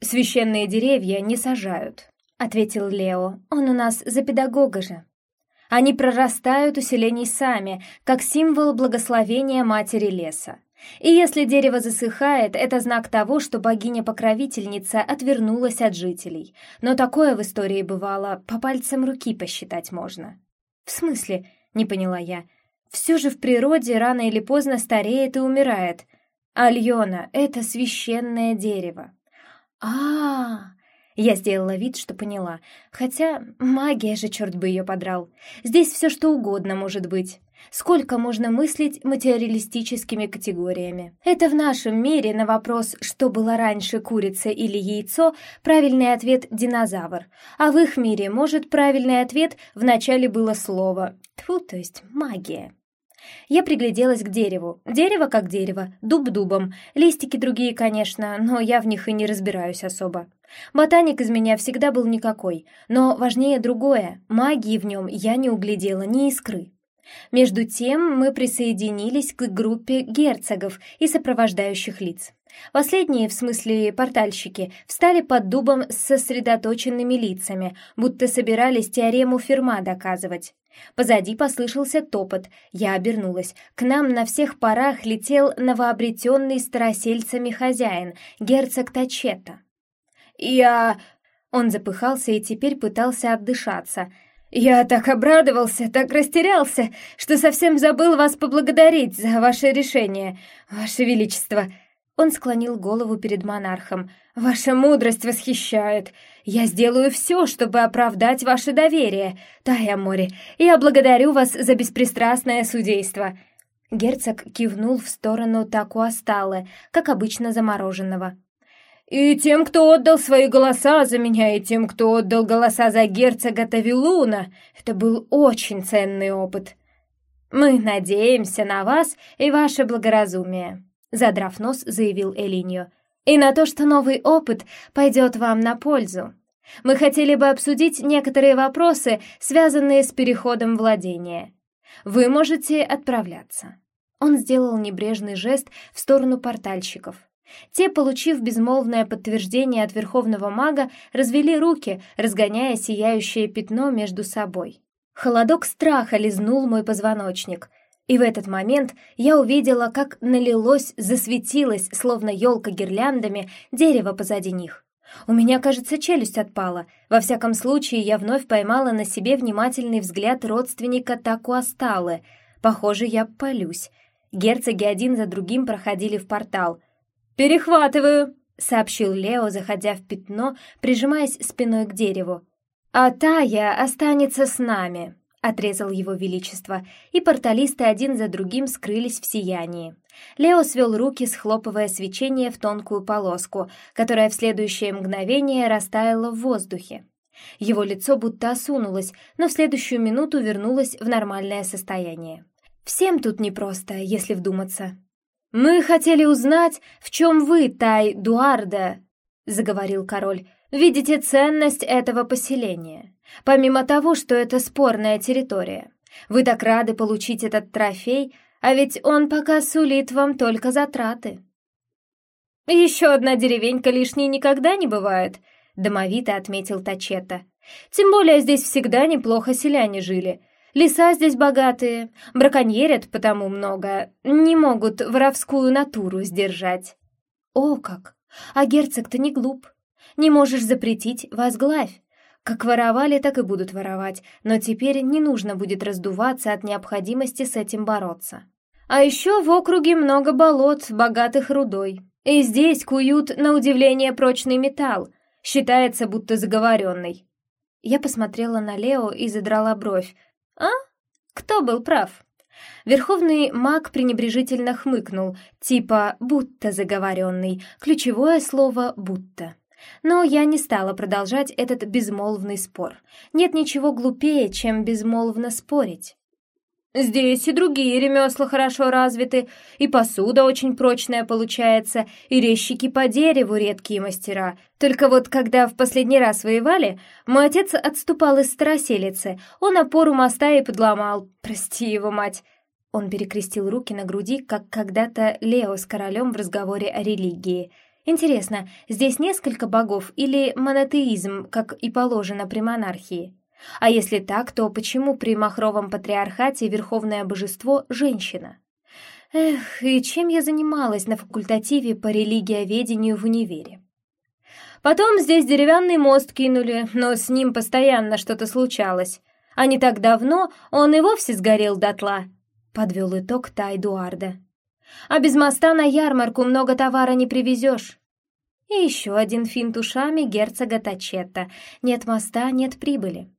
«Священные деревья не сажают», — ответил Лео. «Он у нас за педагога же». «Они прорастают у селений сами, как символ благословения матери леса. И если дерево засыхает, это знак того, что богиня-покровительница отвернулась от жителей. Но такое в истории бывало, по пальцам руки посчитать можно». «В смысле?» — не поняла я. Все же в природе рано или поздно стареет и умирает. Альона — это священное дерево. а, -а, -а Я сделала вид, что поняла. Хотя магия же, черт бы ее подрал. Здесь все что угодно может быть. Сколько можно мыслить материалистическими категориями? Это в нашем мире на вопрос, что было раньше, курица или яйцо, правильный ответ – динозавр. А в их мире, может, правильный ответ – вначале было слово. Тьфу, то есть магия. Я пригляделась к дереву. Дерево как дерево, дуб дубом. Листики другие, конечно, но я в них и не разбираюсь особо. Ботаник из меня всегда был никакой, но важнее другое. Магии в нем я не углядела ни искры. Между тем мы присоединились к группе герцогов и сопровождающих лиц. Последние, в смысле портальщики, встали под дубом с сосредоточенными лицами, будто собирались теорему Ферма доказывать. Позади послышался топот. Я обернулась. К нам на всех парах летел новообретенный старосельцами хозяин, герцог Тачета. «Я...» Он запыхался и теперь пытался отдышаться. «Я так обрадовался, так растерялся, что совсем забыл вас поблагодарить за ваше решение, ваше величество!» Он склонил голову перед монархом. «Ваша мудрость восхищает. Я сделаю все, чтобы оправдать ваше доверие. Тая море, я благодарю вас за беспристрастное судейство». Герцог кивнул в сторону Такуасталы, как обычно замороженного. «И тем, кто отдал свои голоса за меня, и тем, кто отдал голоса за герцога Тавилуна, это был очень ценный опыт. Мы надеемся на вас и ваше благоразумие», задрав нос, заявил Элиньо. «И на то, что новый опыт пойдет вам на пользу. Мы хотели бы обсудить некоторые вопросы, связанные с переходом владения. Вы можете отправляться». Он сделал небрежный жест в сторону портальщиков. Те, получив безмолвное подтверждение от верховного мага, развели руки, разгоняя сияющее пятно между собой. Холодок страха лизнул мой позвоночник — и в этот момент я увидела, как налилось, засветилось, словно елка гирляндами, дерево позади них. У меня, кажется, челюсть отпала. Во всяком случае, я вновь поймала на себе внимательный взгляд родственника Такуасталы. Похоже, я полюсь. Герцоги один за другим проходили в портал. «Перехватываю!» — сообщил Лео, заходя в пятно, прижимаясь спиной к дереву. «А Тая останется с нами», отрезал его величество, и порталисты один за другим скрылись в сиянии. Лео свел руки, схлопывая свечение в тонкую полоску, которая в следующее мгновение растаяла в воздухе. Его лицо будто осунулось, но в следующую минуту вернулось в нормальное состояние. Всем тут непросто, если вдуматься. «Мы хотели узнать, в чем вы, Тай Дуарда», — заговорил король. видите ценность этого поселения. Помимо того, что это спорная территория. Вы так рады получить этот трофей, а ведь он пока сулит вам только затраты. «Еще одна деревенька лишней никогда не бывает», — домовито отметил Тачета. «Тем более здесь всегда неплохо селяне жили. Леса здесь богатые, браконьерят потому много, не могут воровскую натуру сдержать». «О как! А герцог-то не глуп. Не можешь запретить, возглавь. Как воровали, так и будут воровать, но теперь не нужно будет раздуваться от необходимости с этим бороться. А еще в округе много болот, богатых рудой. И здесь куют, на удивление, прочный металл. Считается, будто заговоренный. Я посмотрела на Лео и задрала бровь. «А? Кто был прав?» Верховный маг пренебрежительно хмыкнул, типа «будто заговоренный», ключевое слово «будто». Но я не стала продолжать этот безмолвный спор. Нет ничего глупее, чем безмолвно спорить. Здесь и другие ремесла хорошо развиты, и посуда очень прочная получается, и резчики по дереву редкие мастера. Только вот когда в последний раз воевали, мой отец отступал из староселицы, он опору моста и подломал, прости его мать. Он перекрестил руки на груди, как когда-то Лео с королем в разговоре о религии. Интересно, здесь несколько богов или монотеизм, как и положено при монархии? А если так, то почему при махровом патриархате верховное божество — женщина? Эх, и чем я занималась на факультативе по религиоведению в универе? Потом здесь деревянный мост кинули, но с ним постоянно что-то случалось. А не так давно он и вовсе сгорел дотла, — подвел итог Та Эдуарда. А без моста на ярмарку много товара не привезешь. И еще один финт ушами герцога Тачетта. Нет моста, нет прибыли.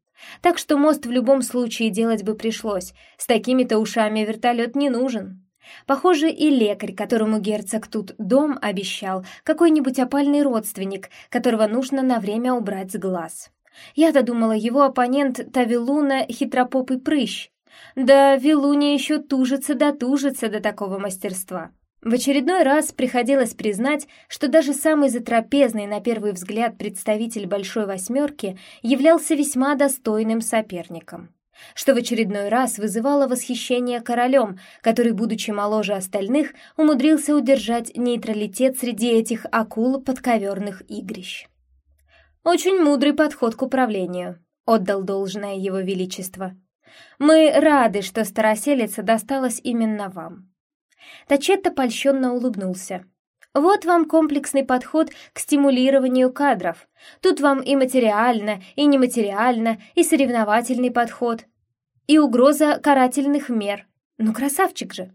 Так что мост в любом случае делать бы пришлось. С такими-то ушами вертолет не нужен. Похоже, и лекарь, которому герцог тут дом обещал, какой-нибудь опальный родственник, которого нужно на время убрать с глаз. Я-то думала, его оппонент Тавилуна хитропопый прыщ. Да Вилуня еще тужится да тужится до такого мастерства. В очередной раз приходилось признать, что даже самый затрапезный на первый взгляд представитель «Большой восьмерки» являлся весьма достойным соперником. Что в очередной раз вызывало восхищение королем, который, будучи моложе остальных, умудрился удержать нейтралитет среди этих акул подковерных игрищ. «Очень мудрый подход к управлению», — отдал должное его величество. «Мы рады, что староселица досталась именно вам». Тачетто польщенно улыбнулся. Вот вам комплексный подход к стимулированию кадров. Тут вам и материально, и нематериально, и соревновательный подход, и угроза карательных мер. Ну, красавчик же!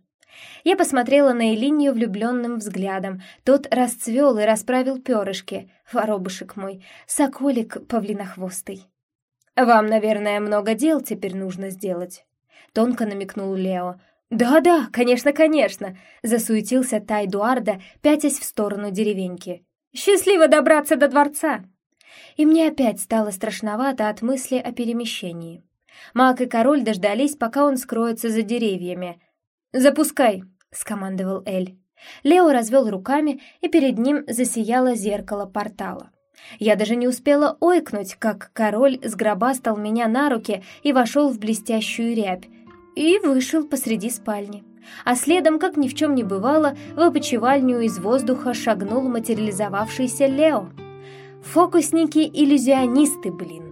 Я посмотрела на Элинию влюбленным взглядом. Тот расцвел и расправил перышки. Воробушек мой, соколик павлинохвостый. «Вам, наверное, много дел теперь нужно сделать», — тонко намекнул Лео. «Да-да, конечно, конечно!» — засуетился Тай Дуарда, пятясь в сторону деревеньки. «Счастливо добраться до дворца!» И мне опять стало страшновато от мысли о перемещении. Маг и король дождались, пока он скроется за деревьями. «Запускай!» — скомандовал Эль. Лео развел руками, и перед ним засияло зеркало портала. Я даже не успела ойкнуть, как король сгробастал меня на руки и вошел в блестящую рябь, и вышел посреди спальни. А следом, как ни в чем не бывало, в опочивальню из воздуха шагнул материализовавшийся Лео. Фокусники-иллюзионисты, блин.